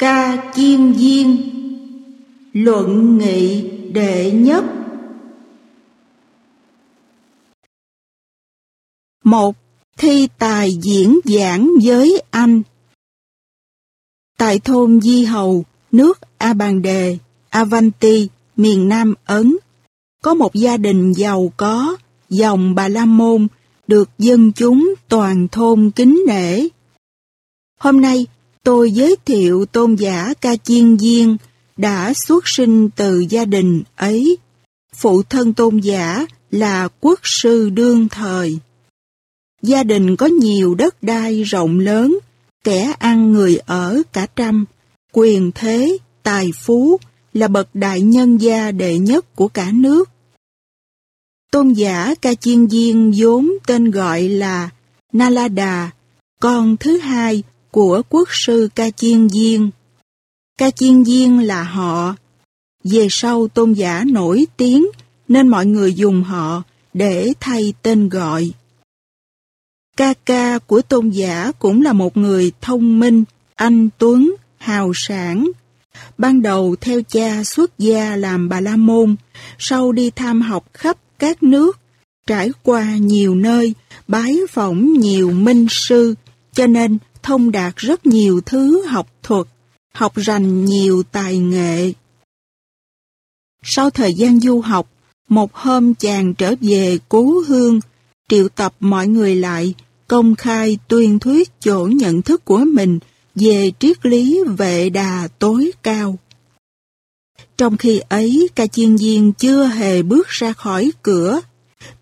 Ca Chiên Viên. Luận nghị đệ nhất. Một Thi tài diễn giảng với anh. Tại thôn Di Hầu, nước A Bàn Đề, Avanti, miền Nam Ấn, có một gia đình giàu có, dòng Bà La Môn, được dân chúng toàn thôn kính nể. Hôm nay, tôi giới thiệu tôn giả Ca Chiên viên đã xuất sinh từ gia đình ấy. Phụ thân tôn giả là quốc sư đương thời. Gia đình có nhiều đất đai rộng lớn, kẻ ăn người ở cả trăm, quyền thế, tài phú là bậc đại nhân gia đệ nhất của cả nước. Tôn giả Ca Chiên viên vốn tên gọi là Nalada, con thứ hai của quốc sư Ca Chiên Diên. Ca Chiên Diên là họ. Về sau tôn giả nổi tiếng nên mọi người dùng họ để thay tên gọi. Ca ca của tôn giả cũng là một người thông minh, anh tuấn, hào sản. Ban đầu theo cha xuất gia làm bà la môn, sau đi tham học khắp các nước, trải qua nhiều nơi, bái phỏng nhiều minh sư, cho nên thông đạt rất nhiều thứ học thuật, học rành nhiều tài nghệ. Sau thời gian du học, một hôm chàng trở về cố hương, triệu tập mọi người lại, công khai tuyên thuyết chỗ nhận thức của mình về triết lý vệ đà tối cao. Trong khi ấy, ca chiên viên chưa hề bước ra khỏi cửa.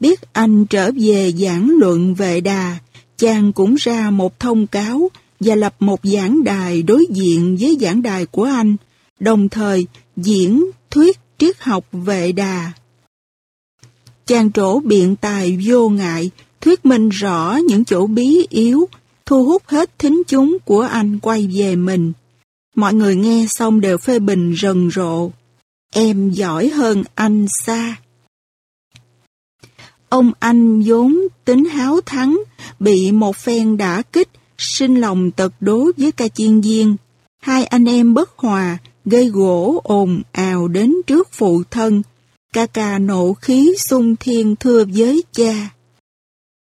Biết anh trở về giảng luận vệ đà, chàng cũng ra một thông cáo và lập một giảng đài đối diện với giảng đài của anh, đồng thời diễn thuyết triết học vệ đà. Chàng trổ biện tài vô ngại, thuyết minh rõ những chỗ bí yếu, thu hút hết thính chúng của anh quay về mình. Mọi người nghe xong đều phê bình rần rộ. Em giỏi hơn anh xa. Ông anh vốn tính háo thắng, bị một phen đã kích, sinh lòng tật đố với ca chiên viên. Hai anh em bất hòa, gây gỗ ồn ào đến trước phụ thân. Ca ca nộ khí sung thiên thưa với cha.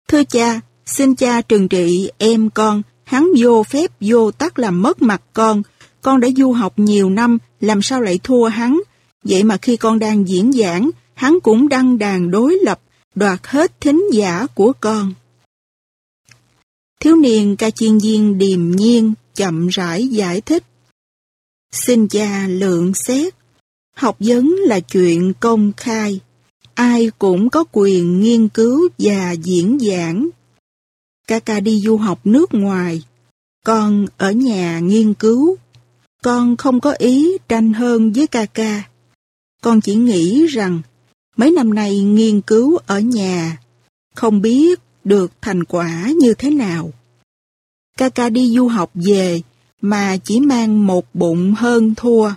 Thưa cha, xin cha trừng trị em con, hắn vô phép vô tắc làm mất mặt con. Con đã du học nhiều năm, làm sao lại thua hắn? Vậy mà khi con đang diễn giảng, hắn cũng đăng đàn đối lập, đoạt hết thính giả của con. Thiếu niên ca chiên viên điềm nhiên, chậm rãi giải thích. Xin cha lượng xét, học vấn là chuyện công khai, ai cũng có quyền nghiên cứu và diễn giảng. Ca đi du học nước ngoài, con ở nhà nghiên cứu. Con không có ý tranh hơn với ca ca. Con chỉ nghĩ rằng mấy năm nay nghiên cứu ở nhà, không biết được thành quả như thế nào. Kaka đi du học về mà chỉ mang một bụng hơn thua.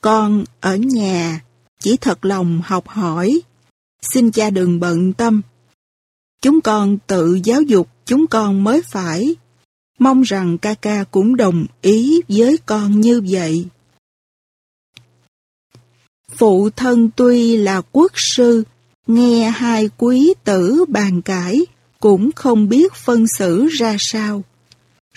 Con ở nhà chỉ thật lòng học hỏi. Xin cha đừng bận tâm. Chúng con tự giáo dục chúng con mới phải. Mong rằng Kaka cũng đồng ý với con như vậy. Phụ thân tuy là quốc sư, nghe hai quý tử bàn cãi, cũng không biết phân xử ra sao.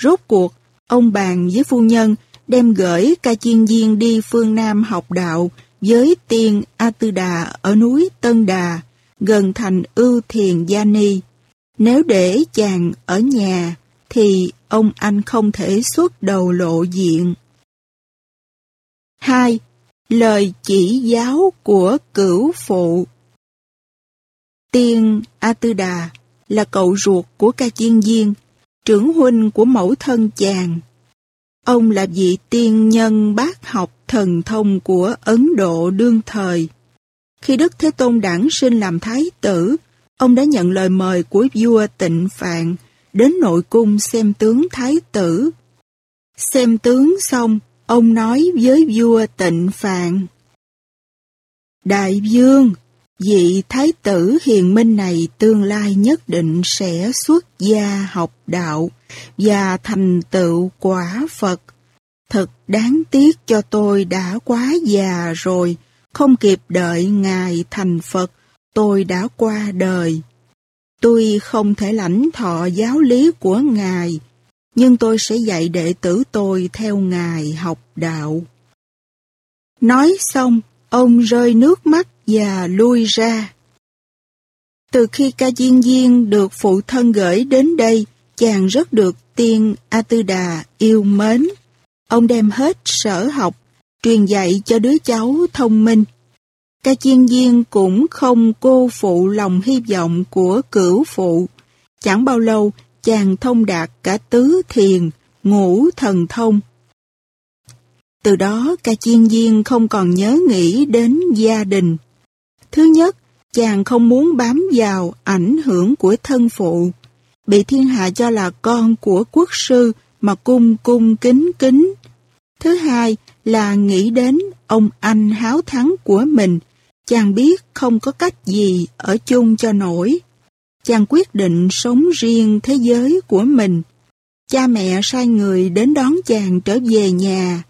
Rốt cuộc, ông bàn với phu nhân đem gửi ca chiên viên đi phương Nam học đạo với tiên A Tư Đà ở núi Tân Đà, gần thành ưu thiền Gia Ni. Nếu để chàng ở nhà, thì ông anh không thể xuất đầu lộ diện. 2. Lời chỉ giáo của cửu phụ Tiên A Tư Đà là cậu ruột của ca chiên viên, trưởng huynh của mẫu thân chàng. Ông là vị tiên nhân bác học thần thông của Ấn Độ đương thời. Khi Đức Thế Tôn đản sinh làm thái tử, ông đã nhận lời mời của vua tịnh Phạn đến nội cung xem tướng thái tử. Xem tướng xong, ông nói với vua tịnh Phạn. Đại vương, vị thái tử hiền minh này tương lai nhất định sẽ xuất gia học đạo và thành tựu quả Phật. Thật đáng tiếc cho tôi đã quá già rồi, không kịp đợi Ngài thành Phật, tôi đã qua đời. Tôi không thể lãnh thọ giáo lý của Ngài, nhưng tôi sẽ dạy đệ tử tôi theo Ngài học đạo. Nói xong, ông rơi nước mắt và lui ra. Từ khi ca diên diên được phụ thân gửi đến đây, chàng rất được tiên A Tư Đà yêu mến. Ông đem hết sở học, truyền dạy cho đứa cháu thông minh. Ca chiên viên cũng không cô phụ lòng hy vọng của cửu phụ. Chẳng bao lâu, chàng thông đạt cả tứ thiền, ngũ thần thông. Từ đó, ca chiên viên không còn nhớ nghĩ đến gia đình. Thứ nhất, chàng không muốn bám vào ảnh hưởng của thân phụ, bị thiên hạ cho là con của quốc sư mà cung cung kính kính. Thứ hai là nghĩ đến ông anh háo thắng của mình, chàng biết không có cách gì ở chung cho nổi. Chàng quyết định sống riêng thế giới của mình. Cha mẹ sai người đến đón chàng trở về nhà,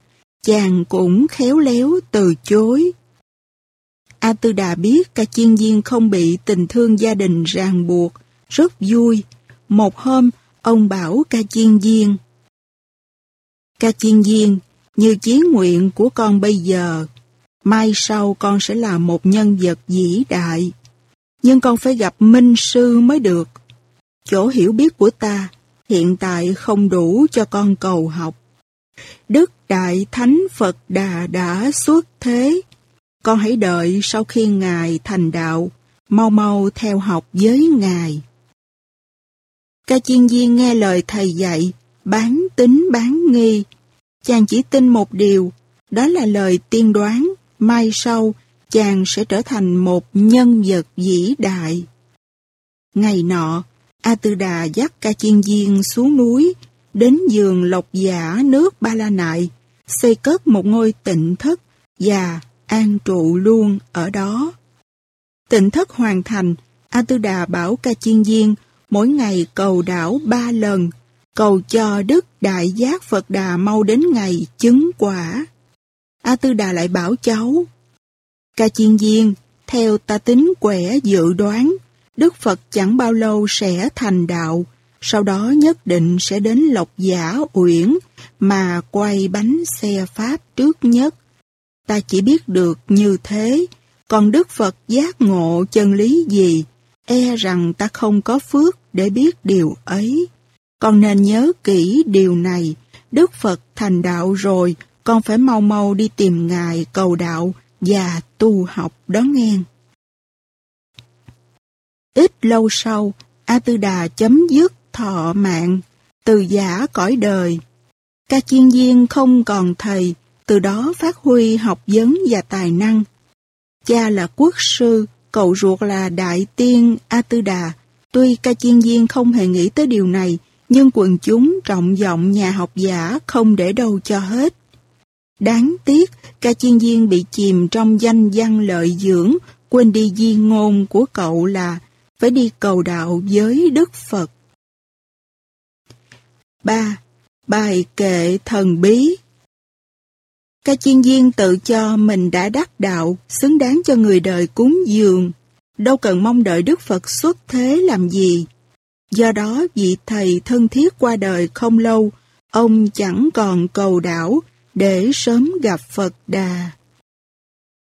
chàng cũng khéo léo từ chối. A Tư Đà biết ca chiên viên không bị tình thương gia đình ràng buộc, rất vui. Một hôm, ông bảo ca chiên viên. Ca chiên viên, như chí nguyện của con bây giờ, mai sau con sẽ là một nhân vật vĩ đại. Nhưng con phải gặp minh sư mới được. Chỗ hiểu biết của ta hiện tại không đủ cho con cầu học. Đức Đại Thánh Phật Đà đã xuất thế, con hãy đợi sau khi Ngài thành đạo, mau mau theo học với Ngài. Ca chiên viên nghe lời thầy dạy, bán tính bán nghi. Chàng chỉ tin một điều, đó là lời tiên đoán, mai sau chàng sẽ trở thành một nhân vật vĩ đại. Ngày nọ, A Tư Đà dắt ca chiên viên xuống núi, đến giường lộc giả nước Ba La Nại, xây cất một ngôi tịnh thất và an trụ luôn ở đó. Tịnh thất hoàn thành, A Tư Đà bảo ca chiên viên mỗi ngày cầu đảo ba lần, cầu cho Đức Đại Giác Phật Đà mau đến ngày chứng quả. A Tư Đà lại bảo cháu, ca chiên viên, theo ta tính quẻ dự đoán, Đức Phật chẳng bao lâu sẽ thành đạo, sau đó nhất định sẽ đến Lộc Giả Uyển mà quay bánh xe Pháp trước nhất ta chỉ biết được như thế, còn Đức Phật giác ngộ chân lý gì, e rằng ta không có phước để biết điều ấy. Con nên nhớ kỹ điều này, Đức Phật thành đạo rồi, con phải mau mau đi tìm Ngài cầu đạo và tu học đó nghe. Ít lâu sau, A Tư Đà chấm dứt thọ mạng, từ giả cõi đời. Ca chiên viên không còn thầy, từ đó phát huy học vấn và tài năng. Cha là quốc sư, cậu ruột là đại tiên A Tư Đà. Tuy ca chiên viên không hề nghĩ tới điều này, nhưng quần chúng trọng vọng nhà học giả không để đâu cho hết. Đáng tiếc, ca chiên viên bị chìm trong danh văn lợi dưỡng, quên đi di ngôn của cậu là phải đi cầu đạo với Đức Phật. 3. Bài kệ thần bí Ca chiên viên tự cho mình đã đắc đạo, xứng đáng cho người đời cúng dường. Đâu cần mong đợi Đức Phật xuất thế làm gì. Do đó, vị thầy thân thiết qua đời không lâu, ông chẳng còn cầu đảo để sớm gặp Phật Đà.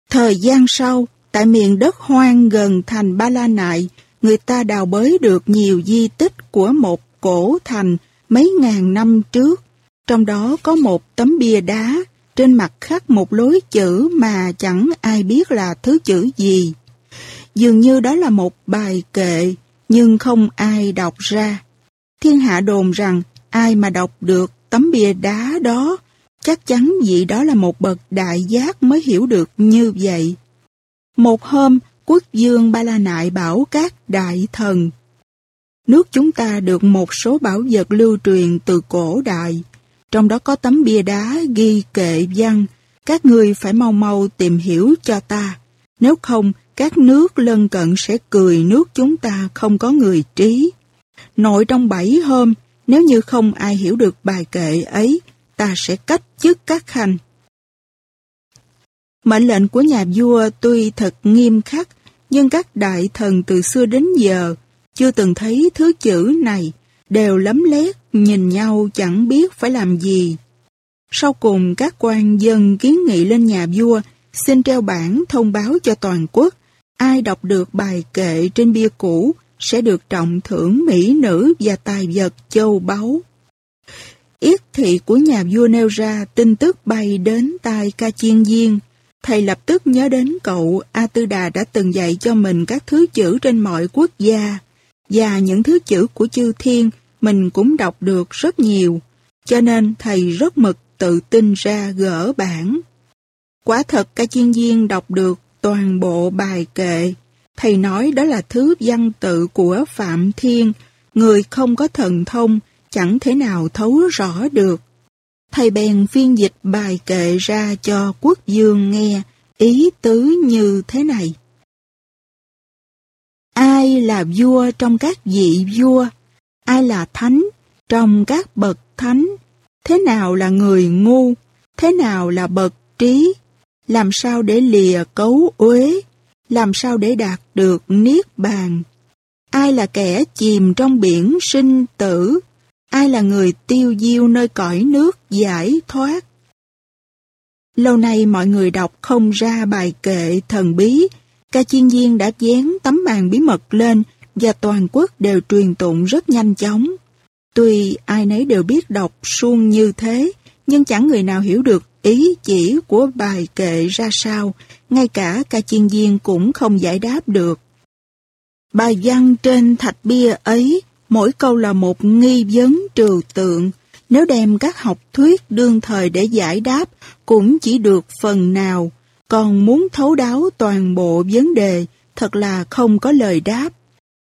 Thời gian sau, tại miền đất hoang gần thành Ba La Nại, người ta đào bới được nhiều di tích của một cổ thành mấy ngàn năm trước. Trong đó có một tấm bia đá trên mặt khắc một lối chữ mà chẳng ai biết là thứ chữ gì. Dường như đó là một bài kệ, nhưng không ai đọc ra. Thiên hạ đồn rằng ai mà đọc được tấm bia đá đó, chắc chắn vị đó là một bậc đại giác mới hiểu được như vậy. Một hôm, quốc dương Ba La Nại bảo các đại thần, nước chúng ta được một số bảo vật lưu truyền từ cổ đại, trong đó có tấm bia đá ghi kệ văn, các người phải mau mau tìm hiểu cho ta, nếu không các nước lân cận sẽ cười nước chúng ta không có người trí. Nội trong bảy hôm, nếu như không ai hiểu được bài kệ ấy, ta sẽ cách chức các khanh. Mệnh lệnh của nhà vua tuy thật nghiêm khắc, nhưng các đại thần từ xưa đến giờ chưa từng thấy thứ chữ này, đều lấm lét, nhìn nhau chẳng biết phải làm gì. Sau cùng các quan dân kiến nghị lên nhà vua xin treo bản thông báo cho toàn quốc ai đọc được bài kệ trên bia cũ sẽ được trọng thưởng mỹ nữ và tài vật châu báu. Yết thị của nhà vua nêu ra tin tức bay đến tai ca chiên viên. Thầy lập tức nhớ đến cậu A Tư Đà đã từng dạy cho mình các thứ chữ trên mọi quốc gia. Và những thứ chữ của chư thiên mình cũng đọc được rất nhiều. Cho nên thầy rất mực tự tin ra gỡ bản. Quả thật ca chiên viên đọc được toàn bộ bài kệ. Thầy nói đó là thứ văn tự của Phạm Thiên, người không có thần thông, chẳng thể nào thấu rõ được. Thầy bèn phiên dịch bài kệ ra cho quốc dương nghe, ý tứ như thế này. Ai là vua trong các vị vua? Ai là thánh trong các bậc thánh? Thế nào là người ngu? Thế nào là bậc trí? Làm sao để lìa cấu uế? Làm sao để đạt được niết bàn? Ai là kẻ chìm trong biển sinh tử? Ai là người tiêu diêu nơi cõi nước giải thoát? Lâu nay mọi người đọc không ra bài kệ thần bí, ca chiên viên đã dán tấm màn bí mật lên và toàn quốc đều truyền tụng rất nhanh chóng. Tuy ai nấy đều biết đọc suông như thế, nhưng chẳng người nào hiểu được ý chỉ của bài kệ ra sao, ngay cả ca chiên viên cũng không giải đáp được. Bài văn trên thạch bia ấy, mỗi câu là một nghi vấn trừu tượng, nếu đem các học thuyết đương thời để giải đáp cũng chỉ được phần nào, còn muốn thấu đáo toàn bộ vấn đề thật là không có lời đáp.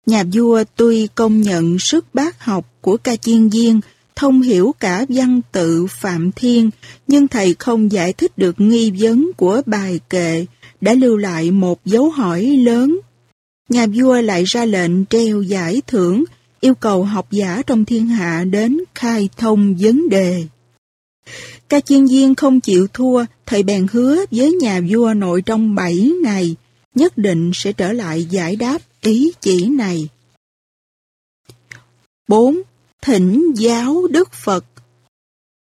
Nhà vua tuy công nhận sức bác học của ca chiên viên, thông hiểu cả văn tự Phạm Thiên, nhưng thầy không giải thích được nghi vấn của bài kệ, đã lưu lại một dấu hỏi lớn. Nhà vua lại ra lệnh treo giải thưởng, yêu cầu học giả trong thiên hạ đến khai thông vấn đề. Ca chiên viên không chịu thua, thầy bèn hứa với nhà vua nội trong 7 ngày, nhất định sẽ trở lại giải đáp ý chỉ này. 4. Thỉnh giáo Đức Phật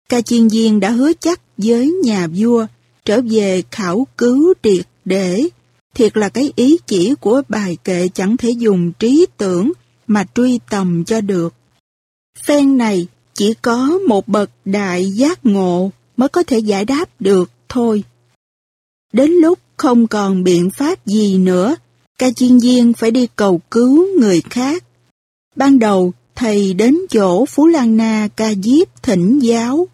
Ca chiên viên đã hứa chắc với nhà vua trở về khảo cứu triệt để. Thiệt là cái ý chỉ của bài kệ chẳng thể dùng trí tưởng mà truy tầm cho được. Phen này chỉ có một bậc đại giác ngộ mới có thể giải đáp được thôi. Đến lúc không còn biện pháp gì nữa, ca chiên viên phải đi cầu cứu người khác. Ban đầu, thầy đến chỗ Phú Lan Na ca diếp thỉnh giáo.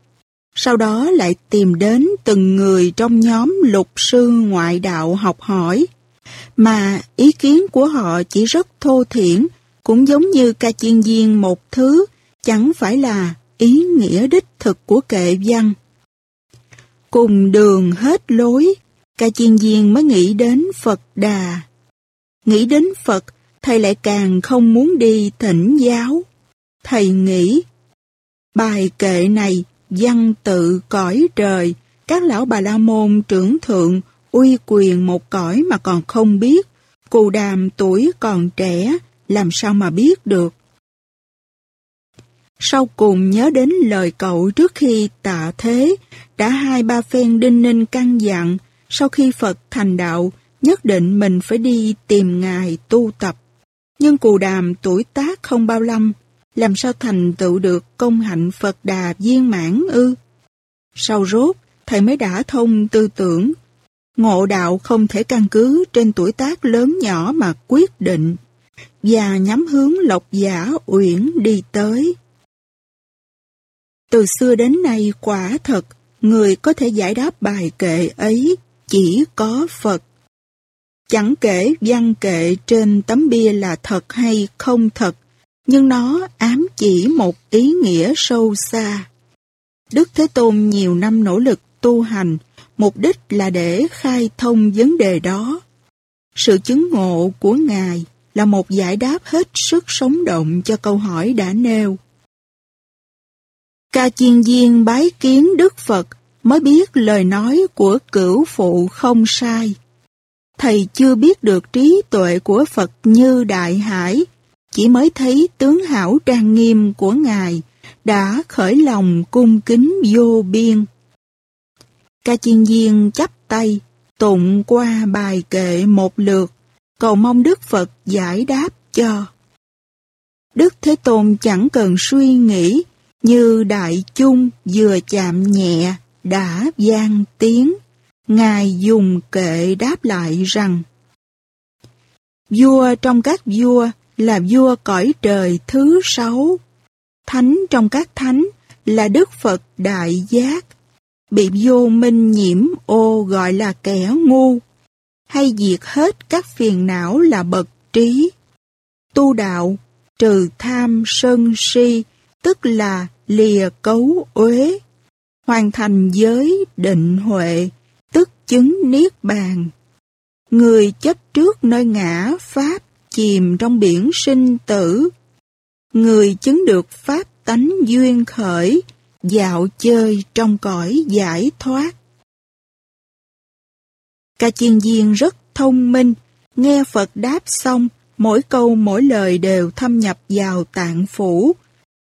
Sau đó lại tìm đến từng người trong nhóm lục sư ngoại đạo học hỏi. Mà ý kiến của họ chỉ rất thô thiển, cũng giống như ca chiên viên một thứ, chẳng phải là ý nghĩa đích thực của kệ văn. Cùng đường hết lối, ca chiên viên mới nghĩ đến Phật Đà. Nghĩ đến Phật, thầy lại càng không muốn đi thỉnh giáo. Thầy nghĩ, bài kệ này văn tự cõi trời, các lão bà la môn trưởng thượng uy quyền một cõi mà còn không biết, cù đàm tuổi còn trẻ, làm sao mà biết được. Sau cùng nhớ đến lời cậu trước khi tạ thế, đã hai ba phen đinh ninh căn dặn, sau khi Phật thành đạo, nhất định mình phải đi tìm Ngài tu tập. Nhưng cù đàm tuổi tác không bao lâm, làm sao thành tựu được công hạnh Phật đà viên mãn ư? Sau rốt, thầy mới đã thông tư tưởng. Ngộ đạo không thể căn cứ trên tuổi tác lớn nhỏ mà quyết định, và nhắm hướng lộc giả uyển đi tới. Từ xưa đến nay quả thật, người có thể giải đáp bài kệ ấy chỉ có Phật. Chẳng kể văn kệ trên tấm bia là thật hay không thật, nhưng nó ám chỉ một ý nghĩa sâu xa. Đức Thế Tôn nhiều năm nỗ lực tu hành, mục đích là để khai thông vấn đề đó. Sự chứng ngộ của Ngài là một giải đáp hết sức sống động cho câu hỏi đã nêu. Ca chiên viên bái kiến Đức Phật mới biết lời nói của cửu phụ không sai. Thầy chưa biết được trí tuệ của Phật như đại hải, chỉ mới thấy tướng hảo trang nghiêm của Ngài đã khởi lòng cung kính vô biên. Ca chiên viên chắp tay, tụng qua bài kệ một lượt, cầu mong Đức Phật giải đáp cho. Đức Thế Tôn chẳng cần suy nghĩ, như đại chung vừa chạm nhẹ, đã gian tiếng. Ngài dùng kệ đáp lại rằng, Vua trong các vua là vua cõi trời thứ sáu, thánh trong các thánh là Đức Phật Đại Giác, bị vô minh nhiễm ô gọi là kẻ ngu, hay diệt hết các phiền não là bậc trí. Tu đạo, trừ tham sân si, tức là lìa cấu uế, hoàn thành giới định huệ, tức chứng niết bàn. Người chấp trước nơi ngã pháp chìm trong biển sinh tử. Người chứng được pháp tánh duyên khởi, dạo chơi trong cõi giải thoát. Ca chiên viên rất thông minh, nghe Phật đáp xong, mỗi câu mỗi lời đều thâm nhập vào tạng phủ.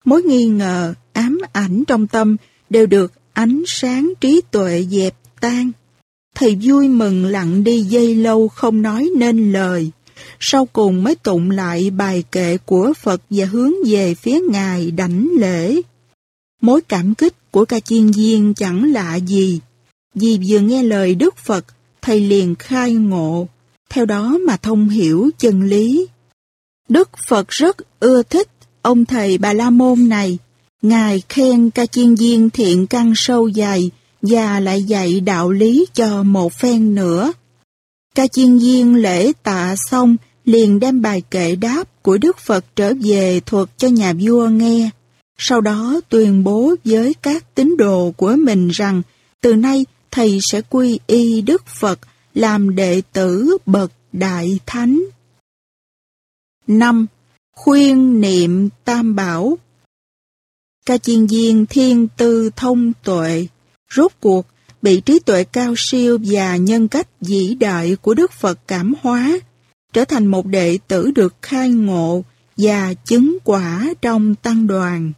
Mối nghi ngờ, ám ảnh trong tâm đều được ánh sáng trí tuệ dẹp tan. Thầy vui mừng lặng đi dây lâu không nói nên lời. Sau cùng mới tụng lại bài kệ của Phật và hướng về phía Ngài đảnh lễ. Mối cảm kích của ca chiên viên chẳng lạ gì. Vì vừa nghe lời Đức Phật, thầy liền khai ngộ, theo đó mà thông hiểu chân lý. Đức Phật rất ưa thích ông thầy Bà La Môn này. Ngài khen ca chiên viên thiện căn sâu dài và lại dạy đạo lý cho một phen nữa. Ca chiên viên lễ tạ xong liền đem bài kệ đáp của Đức Phật trở về thuật cho nhà vua nghe. Sau đó tuyên bố với các tín đồ của mình rằng từ nay thầy sẽ quy y Đức Phật làm đệ tử bậc đại thánh. 5. Khuyên niệm tam bảo Ca chiên viên thiên tư thông tuệ, rốt cuộc bị trí tuệ cao siêu và nhân cách vĩ đại của Đức Phật cảm hóa, trở thành một đệ tử được khai ngộ và chứng quả trong tăng đoàn.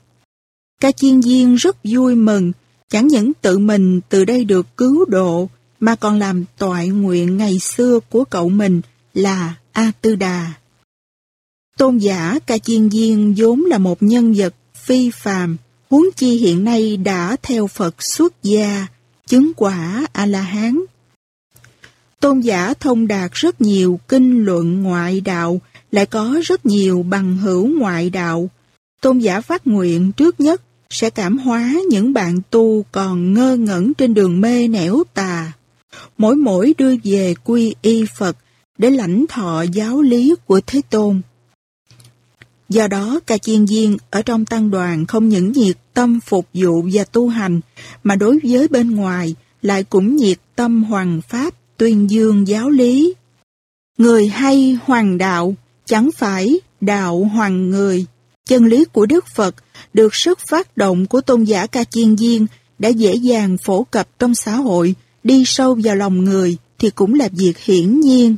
Ca chiên viên rất vui mừng, chẳng những tự mình từ đây được cứu độ, mà còn làm toại nguyện ngày xưa của cậu mình là A Tư Đà. Tôn giả Ca Chiên Viên vốn là một nhân vật phi phàm, huống chi hiện nay đã theo Phật xuất gia, chứng quả A-la-hán. Tôn giả thông đạt rất nhiều kinh luận ngoại đạo, lại có rất nhiều bằng hữu ngoại đạo. Tôn giả phát nguyện trước nhất sẽ cảm hóa những bạn tu còn ngơ ngẩn trên đường mê nẻo tà. Mỗi mỗi đưa về quy y Phật để lãnh thọ giáo lý của Thế Tôn. Do đó, ca chiên viên ở trong tăng đoàn không những nhiệt tâm phục vụ và tu hành, mà đối với bên ngoài lại cũng nhiệt tâm hoàng pháp tuyên dương giáo lý. Người hay hoàng đạo, chẳng phải đạo hoàng người. Chân lý của Đức Phật được sức phát động của tôn giả ca chiên viên đã dễ dàng phổ cập trong xã hội, đi sâu vào lòng người thì cũng là việc hiển nhiên.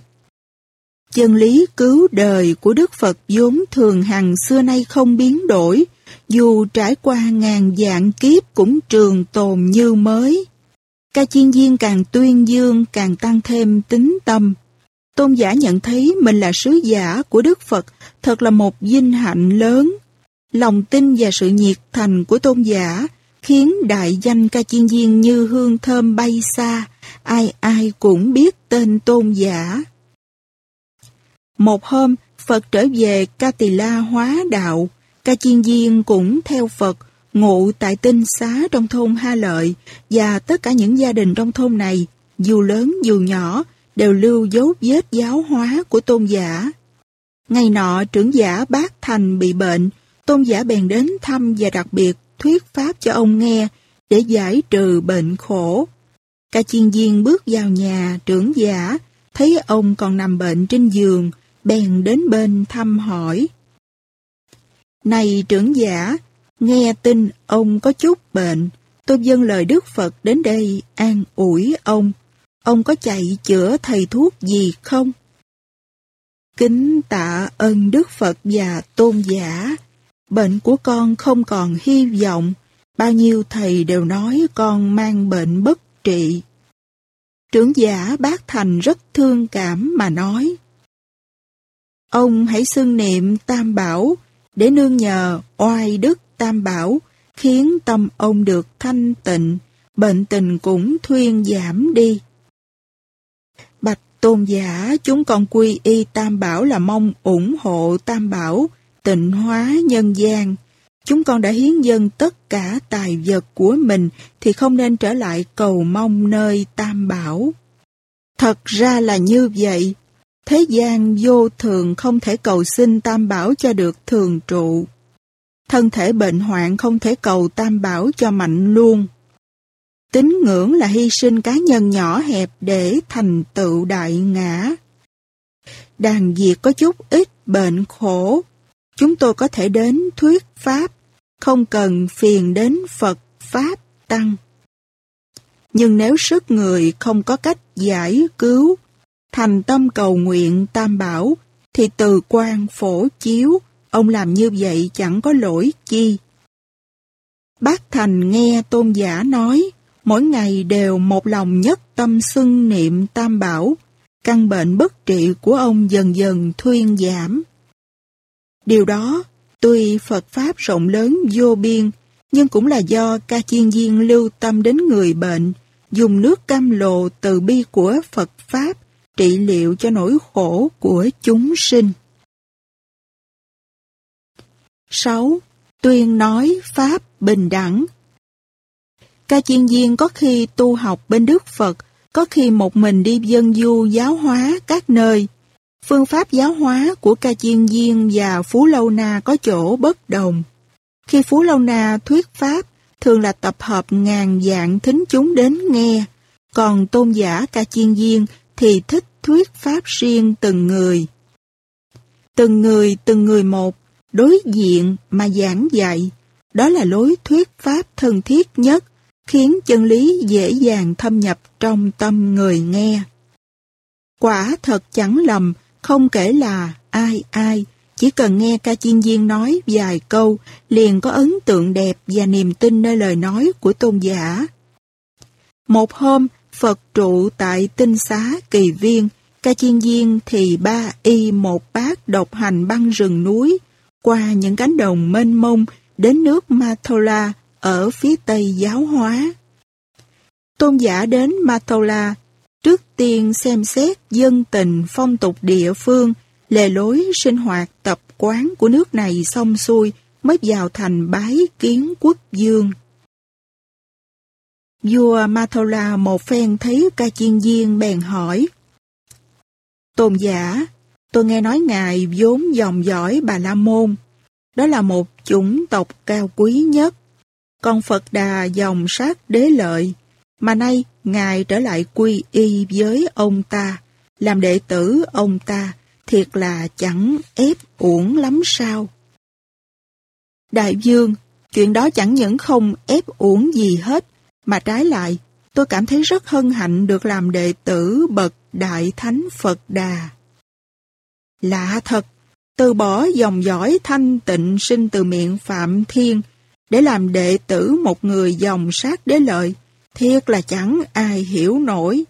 Chân lý cứu đời của Đức Phật vốn thường hằng xưa nay không biến đổi, dù trải qua ngàn dạng kiếp cũng trường tồn như mới. Ca chiên viên càng tuyên dương càng tăng thêm tính tâm. Tôn giả nhận thấy mình là sứ giả của Đức Phật thật là một vinh hạnh lớn. Lòng tin và sự nhiệt thành của tôn giả khiến đại danh ca chiên viên như hương thơm bay xa, ai ai cũng biết tên tôn giả. Một hôm, Phật trở về Ca Tỳ La hóa đạo, ca chiên viên cũng theo Phật, ngụ tại tinh xá trong thôn Ha Lợi và tất cả những gia đình trong thôn này, dù lớn dù nhỏ, đều lưu dấu vết giáo hóa của tôn giả. Ngày nọ trưởng giả Bác Thành bị bệnh, tôn giả bèn đến thăm và đặc biệt thuyết pháp cho ông nghe để giải trừ bệnh khổ. Ca chiên viên bước vào nhà trưởng giả, thấy ông còn nằm bệnh trên giường, bèn đến bên thăm hỏi. Này trưởng giả, nghe tin ông có chút bệnh, tôi dâng lời Đức Phật đến đây an ủi ông. Ông có chạy chữa thầy thuốc gì không? Kính tạ ơn Đức Phật và tôn giả. Bệnh của con không còn hy vọng. Bao nhiêu thầy đều nói con mang bệnh bất trị. Trưởng giả bác Thành rất thương cảm mà nói. Ông hãy xưng niệm Tam Bảo để nương nhờ oai đức Tam Bảo khiến tâm ông được thanh tịnh, bệnh tình cũng thuyên giảm đi. Tôn giả chúng con quy y Tam Bảo là mong ủng hộ Tam Bảo, tịnh hóa nhân gian. Chúng con đã hiến dân tất cả tài vật của mình thì không nên trở lại cầu mong nơi Tam Bảo. Thật ra là như vậy. Thế gian vô thường không thể cầu xin Tam Bảo cho được thường trụ. Thân thể bệnh hoạn không thể cầu Tam Bảo cho mạnh luôn. Tín ngưỡng là hy sinh cá nhân nhỏ hẹp để thành tựu đại ngã. Đàn diệt có chút ít bệnh khổ, chúng tôi có thể đến thuyết Pháp, không cần phiền đến Phật Pháp Tăng. Nhưng nếu sức người không có cách giải cứu, thành tâm cầu nguyện tam bảo, thì từ quan phổ chiếu, ông làm như vậy chẳng có lỗi chi. Bác Thành nghe tôn giả nói, mỗi ngày đều một lòng nhất tâm xưng niệm tam bảo, căn bệnh bất trị của ông dần dần thuyên giảm. Điều đó, tuy Phật Pháp rộng lớn vô biên, nhưng cũng là do ca chiên viên lưu tâm đến người bệnh, dùng nước cam lộ từ bi của Phật Pháp trị liệu cho nỗi khổ của chúng sinh. 6. Tuyên nói Pháp bình đẳng Ca chiên viên có khi tu học bên Đức Phật, có khi một mình đi dân du giáo hóa các nơi. Phương pháp giáo hóa của ca chiên viên và Phú Lâu Na có chỗ bất đồng. Khi Phú Lâu Na thuyết Pháp, thường là tập hợp ngàn dạng thính chúng đến nghe, còn tôn giả ca chiên viên thì thích thuyết Pháp riêng từng người. Từng người, từng người một, đối diện mà giảng dạy, đó là lối thuyết Pháp thân thiết nhất, khiến chân lý dễ dàng thâm nhập trong tâm người nghe. Quả thật chẳng lầm, không kể là ai ai, chỉ cần nghe ca chiên viên nói vài câu, liền có ấn tượng đẹp và niềm tin nơi lời nói của tôn giả. Một hôm, Phật trụ tại tinh xá kỳ viên, ca chiên viên thì ba y một bát độc hành băng rừng núi, qua những cánh đồng mênh mông đến nước Mathola ở phía tây giáo hóa. Tôn giả đến matola trước tiên xem xét dân tình phong tục địa phương, lề lối sinh hoạt tập quán của nước này xong xuôi mới vào thành bái kiến quốc dương. Vua matola một phen thấy ca chiên viên bèn hỏi. Tôn giả, tôi nghe nói ngài vốn dòng dõi Bà La Môn. Đó là một chủng tộc cao quý nhất. Còn Phật Đà dòng sát đế lợi, mà nay ngài trở lại quy y với ông ta, làm đệ tử ông ta, thiệt là chẳng ép uổng lắm sao. Đại dương, chuyện đó chẳng những không ép uổng gì hết, mà trái lại, tôi cảm thấy rất hân hạnh được làm đệ tử bậc Đại Thánh Phật Đà. Lạ thật, từ bỏ dòng dõi thanh tịnh sinh từ miệng Phạm Thiên để làm đệ tử một người dòng sát đế lợi, thiệt là chẳng ai hiểu nổi.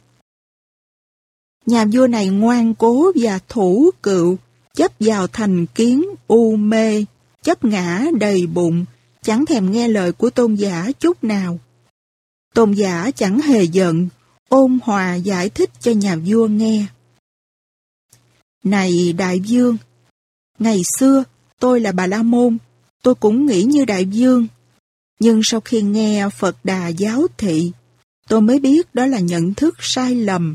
Nhà vua này ngoan cố và thủ cựu, chấp vào thành kiến u mê, chấp ngã đầy bụng, chẳng thèm nghe lời của tôn giả chút nào. Tôn giả chẳng hề giận, ôn hòa giải thích cho nhà vua nghe. Này đại vương, ngày xưa tôi là bà La Môn, tôi cũng nghĩ như đại dương Nhưng sau khi nghe Phật Đà giáo thị, tôi mới biết đó là nhận thức sai lầm.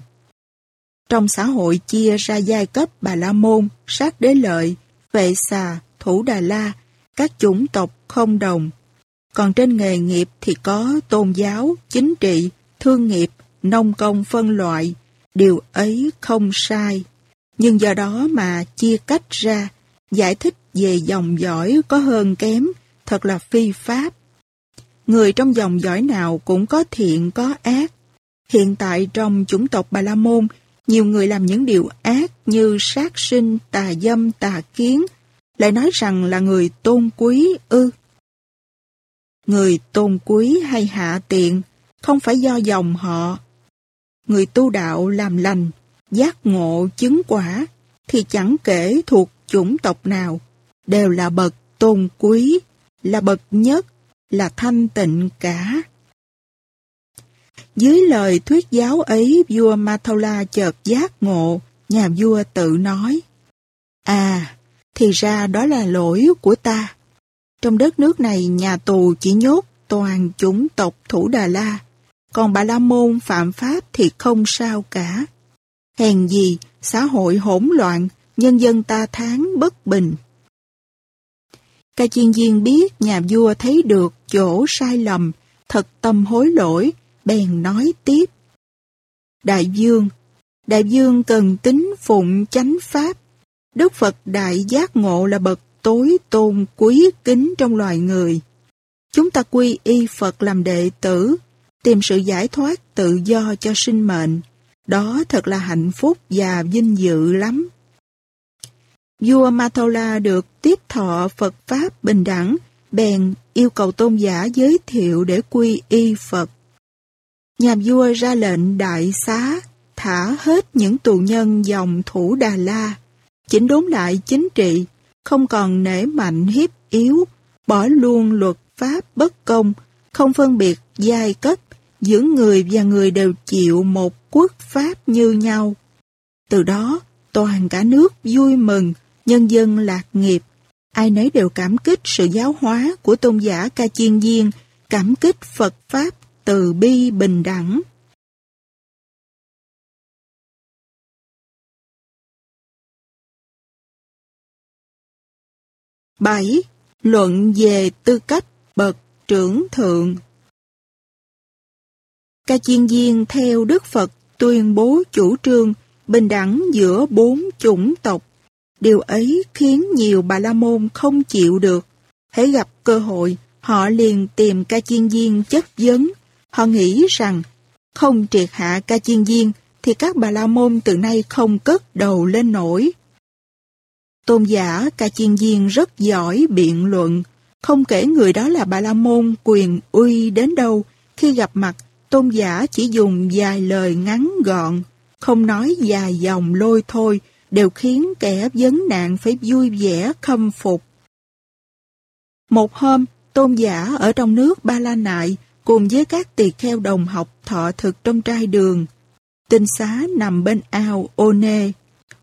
Trong xã hội chia ra giai cấp Bà La Môn, sát đế lợi, vệ xà, thủ Đà La, các chủng tộc không đồng. Còn trên nghề nghiệp thì có tôn giáo, chính trị, thương nghiệp, nông công phân loại, điều ấy không sai. Nhưng do đó mà chia cách ra, giải thích về dòng dõi có hơn kém thật là phi pháp. Người trong dòng dõi nào cũng có thiện có ác. Hiện tại trong chủng tộc Bà La Môn, nhiều người làm những điều ác như sát sinh, tà dâm, tà kiến, lại nói rằng là người tôn quý ư. Người tôn quý hay hạ tiện không phải do dòng họ. Người tu đạo làm lành, giác ngộ chứng quả thì chẳng kể thuộc chủng tộc nào, đều là bậc tôn quý, là bậc nhất, là thanh tịnh cả. Dưới lời thuyết giáo ấy, vua Mathola chợt giác ngộ, nhà vua tự nói. À, thì ra đó là lỗi của ta. Trong đất nước này nhà tù chỉ nhốt toàn chủng tộc Thủ Đà La, còn Bà La Môn phạm pháp thì không sao cả. Hèn gì, xã hội hỗn loạn, nhân dân ta tháng bất bình. Ca chiên viên biết nhà vua thấy được chỗ sai lầm, thật tâm hối lỗi, bèn nói tiếp. Đại dương, đại dương cần tính phụng chánh pháp. Đức Phật đại giác ngộ là bậc tối tôn quý kính trong loài người. Chúng ta quy y Phật làm đệ tử, tìm sự giải thoát tự do cho sinh mệnh. Đó thật là hạnh phúc và vinh dự lắm. Vua Mathola được tiếp thọ Phật Pháp bình đẳng, bèn yêu cầu tôn giả giới thiệu để quy y Phật. Nhà vua ra lệnh đại xá, thả hết những tù nhân dòng thủ Đà La, chỉnh đốn lại chính trị, không còn nể mạnh hiếp yếu, bỏ luôn luật pháp bất công, không phân biệt giai cấp, giữa người và người đều chịu một quốc pháp như nhau. Từ đó, toàn cả nước vui mừng, nhân dân lạc nghiệp. Ai nấy đều cảm kích sự giáo hóa của tôn giả Ca Chiên Viên, cảm kích Phật Pháp từ bi bình đẳng. bảy Luận về tư cách bậc trưởng thượng Ca chiên viên theo Đức Phật tuyên bố chủ trương bình đẳng giữa bốn chủng tộc. Điều ấy khiến nhiều bà la môn không chịu được. Hãy gặp cơ hội, họ liền tìm ca chiên viên chất vấn. Họ nghĩ rằng không triệt hạ ca chiên viên thì các bà la môn từ nay không cất đầu lên nổi. Tôn giả ca chiên viên rất giỏi biện luận, không kể người đó là bà la môn quyền uy đến đâu, khi gặp mặt tôn giả chỉ dùng vài lời ngắn gọn, không nói dài dòng lôi thôi, đều khiến kẻ vấn nạn phải vui vẻ khâm phục. Một hôm, tôn giả ở trong nước Ba La Nại cùng với các tỳ kheo đồng học thọ thực trong trai đường. Tinh xá nằm bên ao ô nê.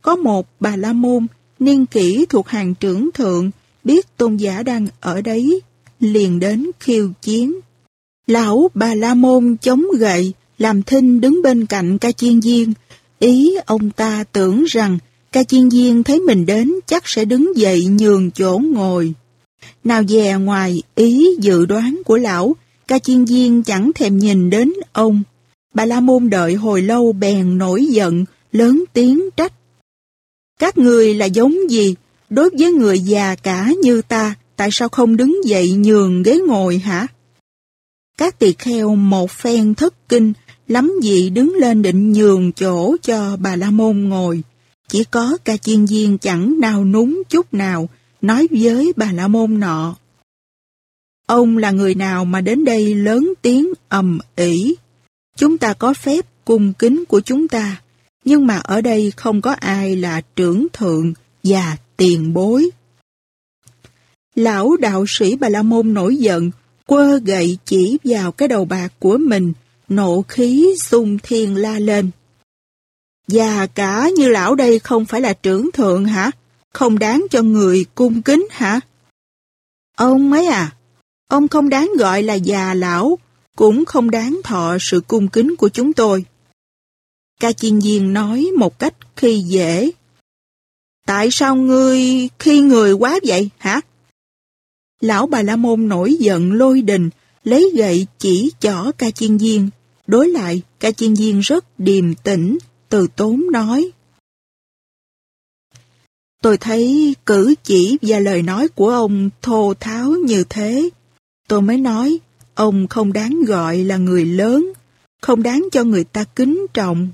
Có một bà la môn, niên kỷ thuộc hàng trưởng thượng, biết tôn giả đang ở đấy, liền đến khiêu chiến. Lão bà La Môn chống gậy, làm thinh đứng bên cạnh ca chiên viên. Ý ông ta tưởng rằng ca chiên viên thấy mình đến chắc sẽ đứng dậy nhường chỗ ngồi. Nào dè ngoài ý dự đoán của lão, ca chiên viên chẳng thèm nhìn đến ông. Bà La Môn đợi hồi lâu bèn nổi giận, lớn tiếng trách. Các người là giống gì? Đối với người già cả như ta, tại sao không đứng dậy nhường ghế ngồi hả? Các tỳ kheo một phen thất kinh, lắm dị đứng lên định nhường chỗ cho bà La Môn ngồi. Chỉ có ca chiên viên chẳng nào núng chút nào, nói với bà La Môn nọ. Ông là người nào mà đến đây lớn tiếng ầm ỉ Chúng ta có phép cung kính của chúng ta, nhưng mà ở đây không có ai là trưởng thượng và tiền bối. Lão đạo sĩ Bà La Môn nổi giận, quơ gậy chỉ vào cái đầu bạc của mình, nộ khí xung thiên la lên. Già cả như lão đây không phải là trưởng thượng hả? Không đáng cho người cung kính hả? Ông ấy à, ông không đáng gọi là già lão, cũng không đáng thọ sự cung kính của chúng tôi. Ca chiên viên nói một cách khi dễ. Tại sao ngươi khi người quá vậy hả? Lão bà La Môn nổi giận lôi đình, lấy gậy chỉ chỏ ca chiên viên. Đối lại, ca chiên viên rất điềm tĩnh, từ tốn nói. Tôi thấy cử chỉ và lời nói của ông thô tháo như thế. Tôi mới nói, ông không đáng gọi là người lớn, không đáng cho người ta kính trọng.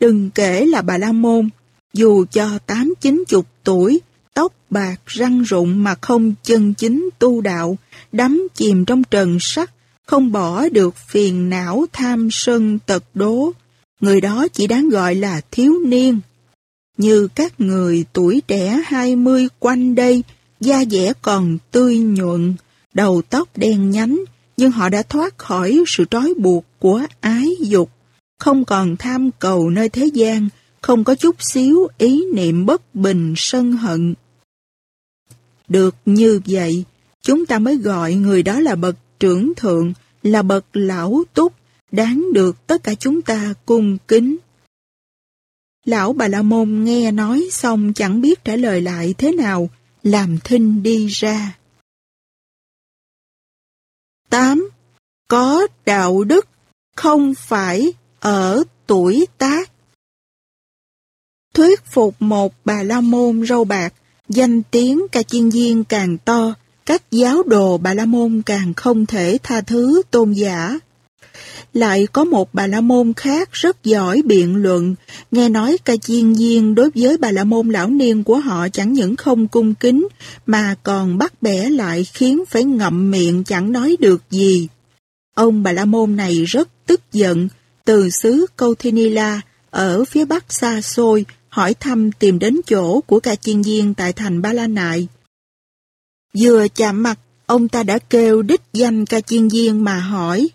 Đừng kể là bà La Môn, dù cho tám chín chục tuổi, tóc bạc răng rụng mà không chân chính tu đạo, đắm chìm trong trần sắc, không bỏ được phiền não tham sân tật đố. Người đó chỉ đáng gọi là thiếu niên. Như các người tuổi trẻ hai mươi quanh đây, da dẻ còn tươi nhuận, đầu tóc đen nhánh, nhưng họ đã thoát khỏi sự trói buộc của ái dục, không còn tham cầu nơi thế gian, không có chút xíu ý niệm bất bình sân hận. Được như vậy, chúng ta mới gọi người đó là bậc trưởng thượng, là bậc lão túc, đáng được tất cả chúng ta cung kính. Lão Bà La Môn nghe nói xong chẳng biết trả lời lại thế nào, làm thinh đi ra. 8. Có đạo đức, không phải ở tuổi tác. Thuyết phục một bà La Môn râu bạc, danh tiếng ca chiên viên càng to, các giáo đồ bà La Môn càng không thể tha thứ tôn giả. Lại có một bà La Môn khác rất giỏi biện luận, nghe nói ca chiên viên đối với bà La Môn lão niên của họ chẳng những không cung kính, mà còn bắt bẻ lại khiến phải ngậm miệng chẳng nói được gì. Ông bà La Môn này rất tức giận, từ xứ Coutinila ở phía bắc xa xôi hỏi thăm tìm đến chỗ của ca chiên viên tại thành Ba La Nại. Vừa chạm mặt, ông ta đã kêu đích danh ca chiên viên mà hỏi.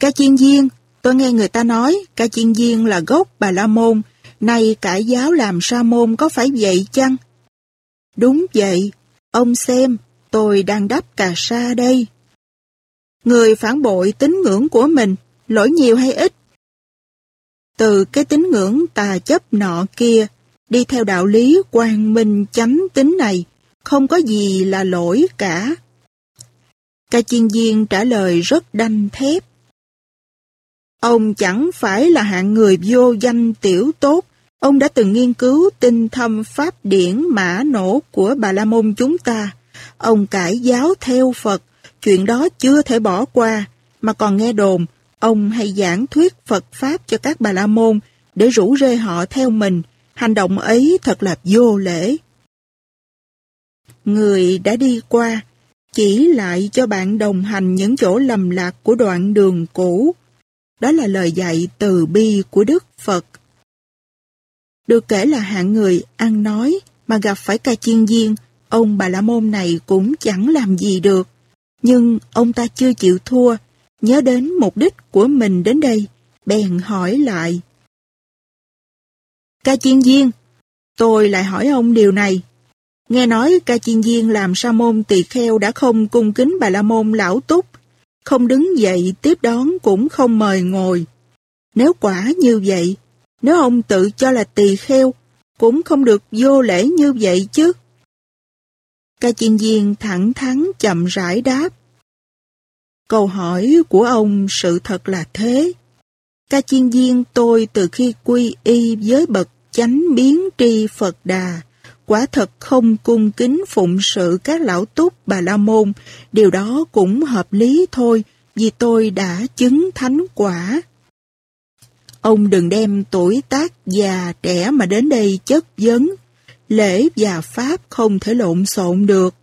Ca chiên viên, tôi nghe người ta nói ca chiên viên là gốc bà La Môn, nay cải giáo làm sa môn có phải vậy chăng? Đúng vậy, ông xem, tôi đang đắp cà sa đây. Người phản bội tín ngưỡng của mình, lỗi nhiều hay ít? Từ cái tín ngưỡng tà chấp nọ kia, đi theo đạo lý quang minh chánh tính này, không có gì là lỗi cả. Ca chiên viên trả lời rất đanh thép. Ông chẳng phải là hạng người vô danh tiểu tốt. Ông đã từng nghiên cứu tinh thâm pháp điển mã nổ của Bà La Môn chúng ta. Ông cải giáo theo Phật, chuyện đó chưa thể bỏ qua, mà còn nghe đồn, ông hay giảng thuyết Phật Pháp cho các Bà La Môn để rủ rê họ theo mình. Hành động ấy thật là vô lễ. Người đã đi qua, chỉ lại cho bạn đồng hành những chỗ lầm lạc của đoạn đường cũ. Đó là lời dạy từ bi của Đức Phật. Được kể là hạng người ăn nói mà gặp phải ca chiên viên, ông Bà La Môn này cũng chẳng làm gì được. Nhưng ông ta chưa chịu thua, nhớ đến mục đích của mình đến đây, bèn hỏi lại. Ca chiên viên, tôi lại hỏi ông điều này. Nghe nói ca chiên viên làm sa môn tỳ kheo đã không cung kính bà la môn lão túc, không đứng dậy tiếp đón cũng không mời ngồi. Nếu quả như vậy, nếu ông tự cho là tỳ kheo, cũng không được vô lễ như vậy chứ. Ca chiên viên thẳng thắn chậm rãi đáp. Câu hỏi của ông sự thật là thế. Ca chiên viên tôi từ khi quy y với bậc chánh biến tri Phật Đà, quả thật không cung kính phụng sự các lão túc bà la môn, điều đó cũng hợp lý thôi, vì tôi đã chứng thánh quả. Ông đừng đem tuổi tác già trẻ mà đến đây chất vấn, lễ và pháp không thể lộn xộn được.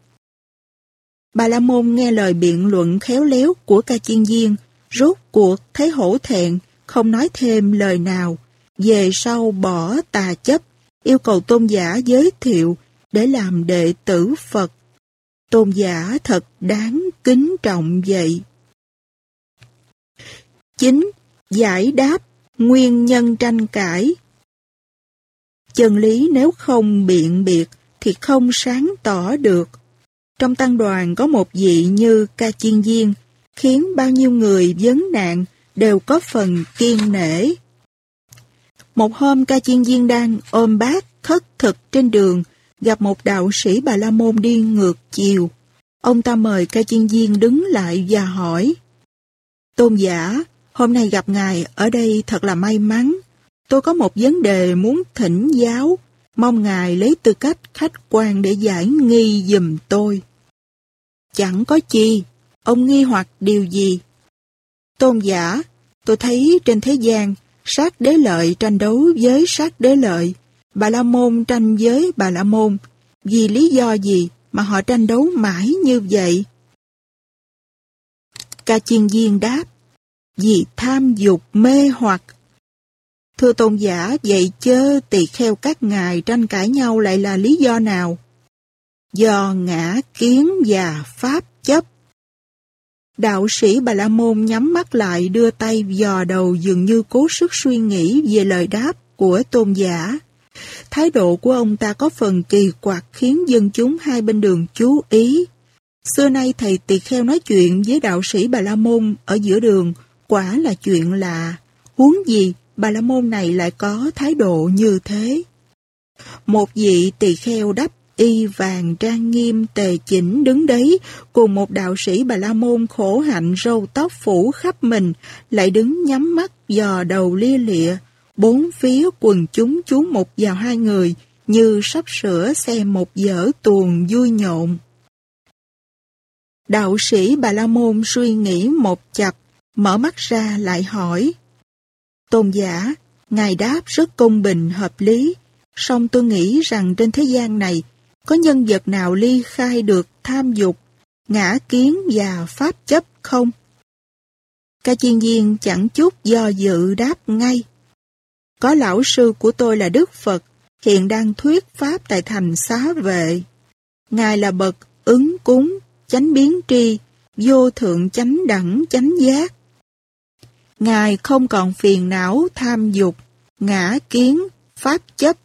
Bà La Môn nghe lời biện luận khéo léo của ca chiên viên, rốt cuộc thấy hổ thẹn, không nói thêm lời nào, về sau bỏ tà chấp, yêu cầu tôn giả giới thiệu để làm đệ tử Phật. Tôn giả thật đáng kính trọng vậy. 9. Giải đáp nguyên nhân tranh cãi Chân lý nếu không biện biệt thì không sáng tỏ được. Trong tăng đoàn có một vị như ca chiên viên, khiến bao nhiêu người vấn nạn đều có phần kiên nể. Một hôm ca chiên viên đang ôm bát khất thực trên đường, gặp một đạo sĩ Bà La Môn đi ngược chiều. Ông ta mời ca chiên viên đứng lại và hỏi. Tôn giả, hôm nay gặp ngài ở đây thật là may mắn. Tôi có một vấn đề muốn thỉnh giáo. Mong Ngài lấy tư cách khách quan để giải nghi dùm tôi. Chẳng có chi, ông nghi hoặc điều gì? Tôn giả, tôi thấy trên thế gian, sát đế lợi tranh đấu với sát đế lợi, Bà La Môn tranh với Bà La Môn. Vì lý do gì mà họ tranh đấu mãi như vậy? Ca chiên viên đáp, vì tham dục mê hoặc. Thưa tôn giả, vậy chớ tỳ kheo các ngài tranh cãi nhau lại là lý do nào? Do ngã kiến và pháp chấp. Đạo sĩ Bà La Môn nhắm mắt lại đưa tay dò đầu dường như cố sức suy nghĩ về lời đáp của tôn giả. Thái độ của ông ta có phần kỳ quặc khiến dân chúng hai bên đường chú ý. Xưa nay thầy tỳ kheo nói chuyện với đạo sĩ Bà La Môn ở giữa đường, quả là chuyện lạ. Huống gì, Bà La Môn này lại có thái độ như thế. Một vị tỳ kheo đáp y vàng trang nghiêm tề chỉnh đứng đấy, cùng một đạo sĩ Bà La Môn khổ hạnh râu tóc phủ khắp mình, lại đứng nhắm mắt dò đầu lia lịa, Bốn phía quần chúng chú một vào hai người, như sắp sửa xem một dở tuồng vui nhộn. Đạo sĩ Bà La Môn suy nghĩ một chập, mở mắt ra lại hỏi. Tôn giả, Ngài đáp rất công bình hợp lý, song tôi nghĩ rằng trên thế gian này có nhân vật nào ly khai được tham dục, ngã kiến và pháp chấp không? Ca chiên viên chẳng chút do dự đáp ngay. Có lão sư của tôi là Đức Phật, hiện đang thuyết pháp tại thành xá vệ. Ngài là bậc ứng cúng, chánh biến tri, vô thượng chánh đẳng chánh giác. Ngài không còn phiền não tham dục, ngã kiến, pháp chấp,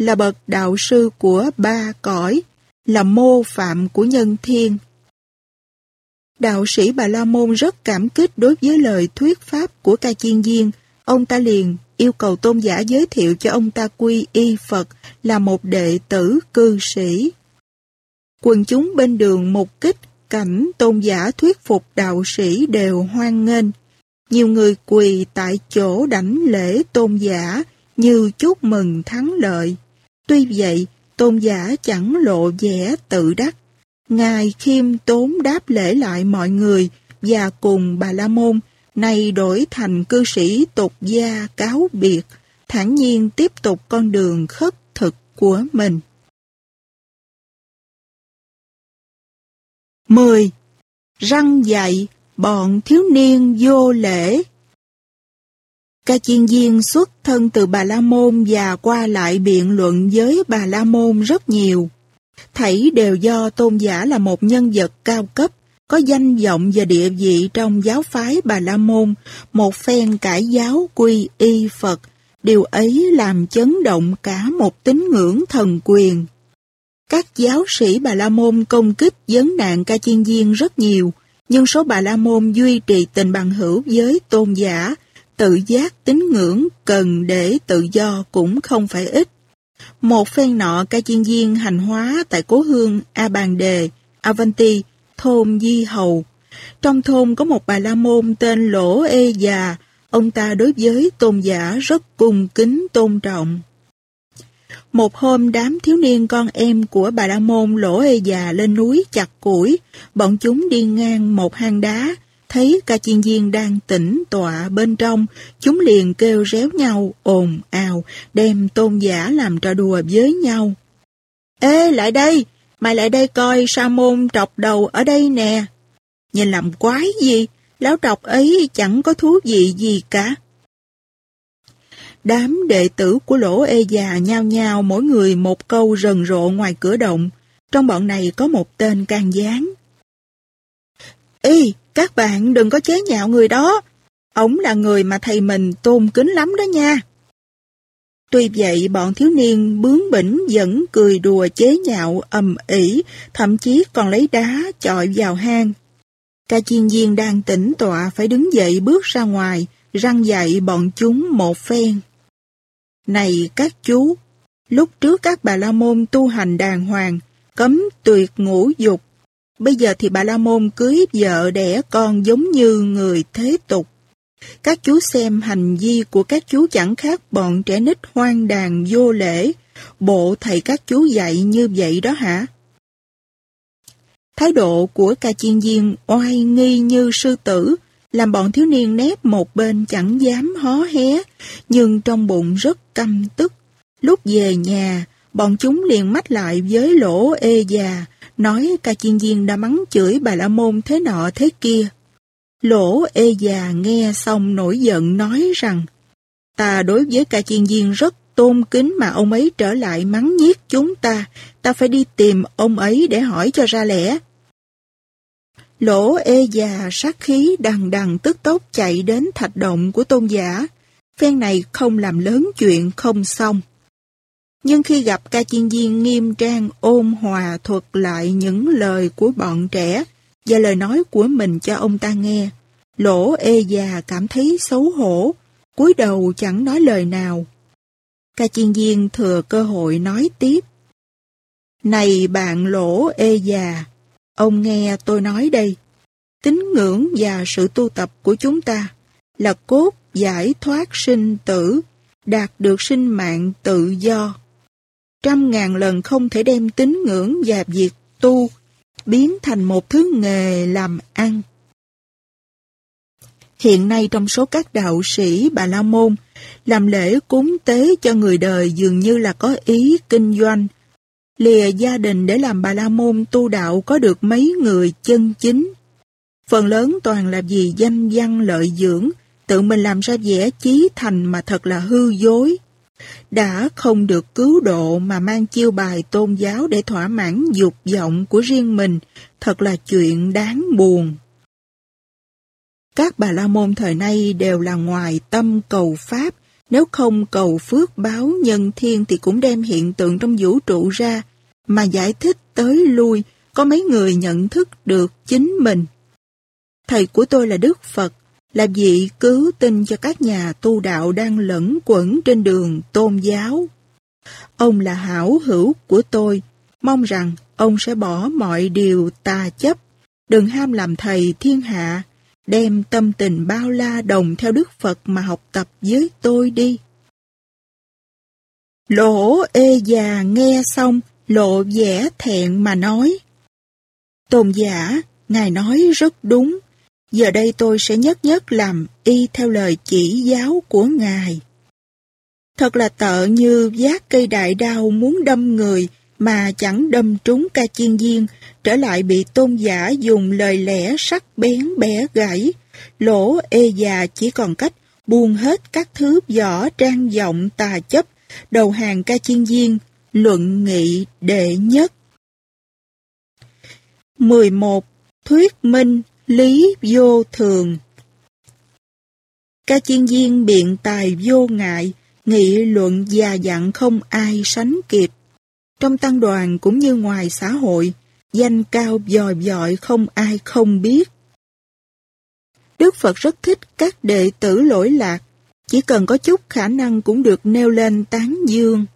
là bậc đạo sư của ba cõi, là mô phạm của nhân thiên. Đạo sĩ Bà La Môn rất cảm kích đối với lời thuyết pháp của ca chiên viên, ông ta liền yêu cầu tôn giả giới thiệu cho ông ta quy y Phật là một đệ tử cư sĩ. Quần chúng bên đường mục kích cảnh tôn giả thuyết phục đạo sĩ đều hoan nghênh. Nhiều người quỳ tại chỗ đảnh lễ tôn giả như chúc mừng thắng lợi. Tuy vậy, tôn giả chẳng lộ vẻ tự đắc. Ngài khiêm tốn đáp lễ lại mọi người và cùng bà La Môn nay đổi thành cư sĩ tục gia cáo biệt, thản nhiên tiếp tục con đường khất thực của mình. 10. Răng dạy bọn thiếu niên vô lễ Ca chiên viên xuất thân từ Bà La Môn và qua lại biện luận với Bà La Môn rất nhiều. Thảy đều do tôn giả là một nhân vật cao cấp, có danh vọng và địa vị trong giáo phái Bà La Môn, một phen cải giáo quy y Phật, điều ấy làm chấn động cả một tín ngưỡng thần quyền. Các giáo sĩ Bà La Môn công kích vấn nạn ca chiên viên rất nhiều, nhưng số Bà La Môn duy trì tình bằng hữu với tôn giả, tự giác tín ngưỡng cần để tự do cũng không phải ít. Một phen nọ ca chiên viên hành hóa tại cố hương A Bàn Đề, Avanti, thôn Di Hầu. Trong thôn có một bà la môn tên Lỗ Ê Già, ông ta đối với tôn giả rất cung kính tôn trọng. Một hôm đám thiếu niên con em của bà La Môn Lỗ Ê Già lên núi chặt củi, bọn chúng đi ngang một hang đá, thấy ca chiên viên đang tĩnh tọa bên trong, chúng liền kêu réo nhau, ồn ào, đem tôn giả làm trò đùa với nhau. Ê, lại đây, Mày lại đây coi sa môn trọc đầu ở đây nè. Nhìn làm quái gì, lão trọc ấy chẳng có thú vị gì cả. Đám đệ tử của lỗ ê già nhao nhao mỗi người một câu rần rộ ngoài cửa động. Trong bọn này có một tên can gián. Ê, các bạn đừng có chế nhạo người đó. Ông là người mà thầy mình tôn kính lắm đó nha. Tuy vậy, bọn thiếu niên bướng bỉnh vẫn cười đùa chế nhạo ầm ĩ, thậm chí còn lấy đá chọi vào hang. Ca chiên viên đang tỉnh tọa phải đứng dậy bước ra ngoài, răng dạy bọn chúng một phen. Này các chú, lúc trước các bà la môn tu hành đàng hoàng, cấm tuyệt ngũ dục. Bây giờ thì bà la môn cưới vợ đẻ con giống như người thế tục. Các chú xem hành vi của các chú chẳng khác bọn trẻ nít hoang đàn vô lễ. Bộ thầy các chú dạy như vậy đó hả? Thái độ của ca chiên viên oai nghi như sư tử, làm bọn thiếu niên nép một bên chẳng dám hó hé, nhưng trong bụng rất căm tức. Lúc về nhà, bọn chúng liền mách lại với lỗ ê già, nói ca chiên viên đã mắng chửi bà la môn thế nọ thế kia. Lỗ ê già nghe xong nổi giận nói rằng, ta đối với ca chiên viên rất tôn kính mà ông ấy trở lại mắng nhiếc chúng ta, ta phải đi tìm ông ấy để hỏi cho ra lẽ. Lỗ ê già sát khí đằng đằng tức tốc chạy đến thạch động của tôn giả. Phen này không làm lớn chuyện không xong. Nhưng khi gặp ca chiên viên nghiêm trang ôn hòa thuật lại những lời của bọn trẻ và lời nói của mình cho ông ta nghe, lỗ ê già cảm thấy xấu hổ, cúi đầu chẳng nói lời nào. Ca chiên viên thừa cơ hội nói tiếp. Này bạn lỗ ê già, ông nghe tôi nói đây. Tín ngưỡng và sự tu tập của chúng ta là cốt giải thoát sinh tử, đạt được sinh mạng tự do. Trăm ngàn lần không thể đem tín ngưỡng và việc tu biến thành một thứ nghề làm ăn. Hiện nay trong số các đạo sĩ Bà La Môn, làm lễ cúng tế cho người đời dường như là có ý kinh doanh. Lìa gia đình để làm Bà La Môn tu đạo có được mấy người chân chính. Phần lớn toàn là vì danh văn lợi dưỡng, tự mình làm ra vẻ chí thành mà thật là hư dối. Đã không được cứu độ mà mang chiêu bài tôn giáo để thỏa mãn dục vọng của riêng mình, thật là chuyện đáng buồn. Các bà la môn thời nay đều là ngoài tâm cầu pháp, nếu không cầu phước báo nhân thiên thì cũng đem hiện tượng trong vũ trụ ra, mà giải thích tới lui, có mấy người nhận thức được chính mình. Thầy của tôi là Đức Phật, là vị cứu tinh cho các nhà tu đạo đang lẫn quẩn trên đường tôn giáo. Ông là hảo hữu của tôi, mong rằng ông sẽ bỏ mọi điều tà chấp, đừng ham làm thầy thiên hạ, đem tâm tình bao la đồng theo Đức Phật mà học tập với tôi đi. Lỗ ê già nghe xong, lộ vẻ thẹn mà nói. Tôn giả, Ngài nói rất đúng, giờ đây tôi sẽ nhất nhất làm y theo lời chỉ giáo của Ngài. Thật là tợ như giác cây đại đao muốn đâm người mà chẳng đâm trúng ca chiên viên, trở lại bị tôn giả dùng lời lẽ sắc bén bẻ gãy. Lỗ ê già chỉ còn cách buông hết các thứ vỏ trang vọng tà chấp, đầu hàng ca chiên viên, luận nghị đệ nhất. 11. Thuyết minh Lý vô thường Ca chiên viên biện tài vô ngại, nghị luận già dặn không ai sánh kịp. Trong tăng đoàn cũng như ngoài xã hội, danh cao dòi dọi không ai không biết. Đức Phật rất thích các đệ tử lỗi lạc, chỉ cần có chút khả năng cũng được nêu lên tán dương.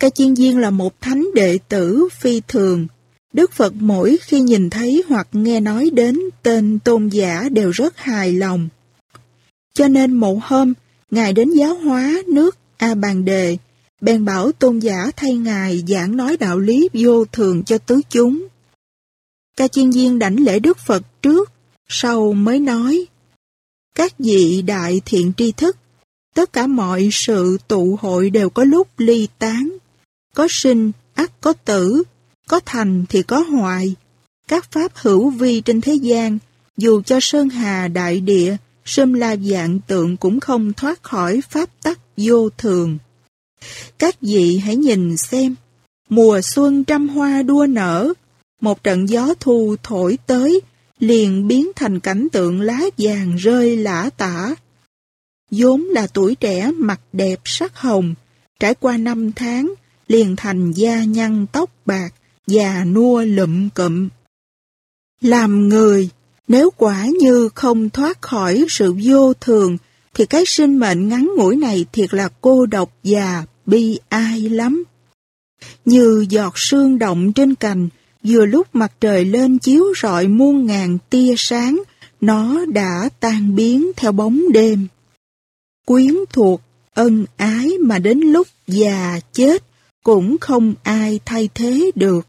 Ca chiên viên là một thánh đệ tử phi thường, Đức Phật mỗi khi nhìn thấy hoặc nghe nói đến tên tôn giả đều rất hài lòng. Cho nên một hôm, Ngài đến giáo hóa nước A Bàn Đề, bèn bảo tôn giả thay Ngài giảng nói đạo lý vô thường cho tứ chúng. Ca chiên viên đảnh lễ Đức Phật trước, sau mới nói, Các vị đại thiện tri thức, tất cả mọi sự tụ hội đều có lúc ly tán, có sinh, ắt có tử, có thành thì có hoại. Các pháp hữu vi trên thế gian, dù cho sơn hà đại địa, sâm la dạng tượng cũng không thoát khỏi pháp tắc vô thường. Các vị hãy nhìn xem, mùa xuân trăm hoa đua nở, một trận gió thu thổi tới, liền biến thành cảnh tượng lá vàng rơi lã tả. vốn là tuổi trẻ mặt đẹp sắc hồng, trải qua năm tháng, liền thành da nhăn tóc bạc, già nua lụm cụm. Làm người, nếu quả như không thoát khỏi sự vô thường, thì cái sinh mệnh ngắn ngủi này thiệt là cô độc và bi ai lắm. Như giọt sương động trên cành, vừa lúc mặt trời lên chiếu rọi muôn ngàn tia sáng, nó đã tan biến theo bóng đêm. Quyến thuộc, ân ái mà đến lúc già chết, cũng không ai thay thế được.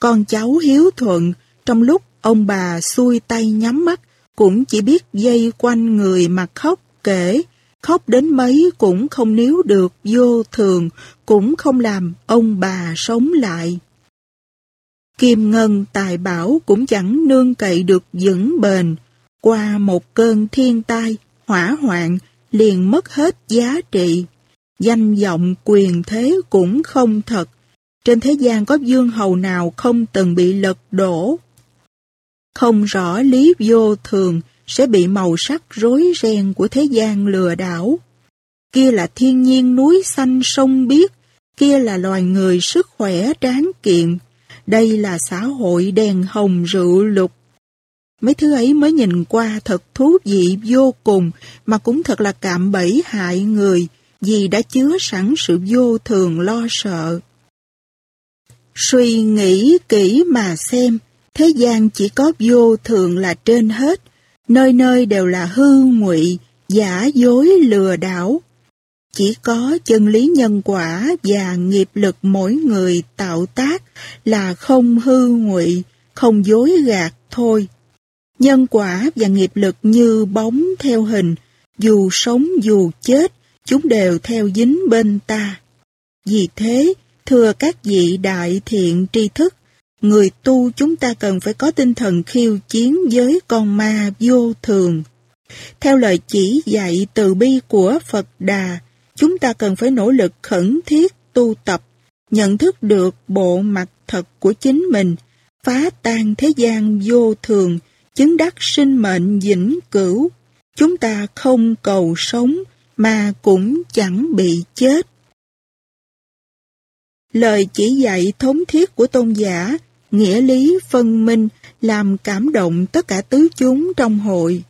Con cháu hiếu thuận, trong lúc ông bà xuôi tay nhắm mắt, cũng chỉ biết dây quanh người mà khóc kể, khóc đến mấy cũng không níu được vô thường, cũng không làm ông bà sống lại. Kim ngân tài bảo cũng chẳng nương cậy được vững bền, qua một cơn thiên tai, hỏa hoạn, liền mất hết giá trị. Danh vọng quyền thế cũng không thật. Trên thế gian có dương hầu nào không từng bị lật đổ. Không rõ lý vô thường sẽ bị màu sắc rối ren của thế gian lừa đảo. Kia là thiên nhiên núi xanh sông biếc, kia là loài người sức khỏe tráng kiện. Đây là xã hội đèn hồng rượu lục. Mấy thứ ấy mới nhìn qua thật thú vị vô cùng mà cũng thật là cạm bẫy hại người vì đã chứa sẵn sự vô thường lo sợ. Suy nghĩ kỹ mà xem, thế gian chỉ có vô thường là trên hết, nơi nơi đều là hư ngụy, giả dối lừa đảo. Chỉ có chân lý nhân quả và nghiệp lực mỗi người tạo tác là không hư ngụy, không dối gạt thôi. Nhân quả và nghiệp lực như bóng theo hình, dù sống dù chết, chúng đều theo dính bên ta. Vì thế, thưa các vị đại thiện tri thức, người tu chúng ta cần phải có tinh thần khiêu chiến với con ma vô thường. Theo lời chỉ dạy từ bi của Phật Đà, chúng ta cần phải nỗ lực khẩn thiết tu tập, nhận thức được bộ mặt thật của chính mình, phá tan thế gian vô thường, chứng đắc sinh mệnh vĩnh cửu. Chúng ta không cầu sống mà cũng chẳng bị chết. Lời chỉ dạy thống thiết của tôn giả, nghĩa lý phân minh làm cảm động tất cả tứ chúng trong hội.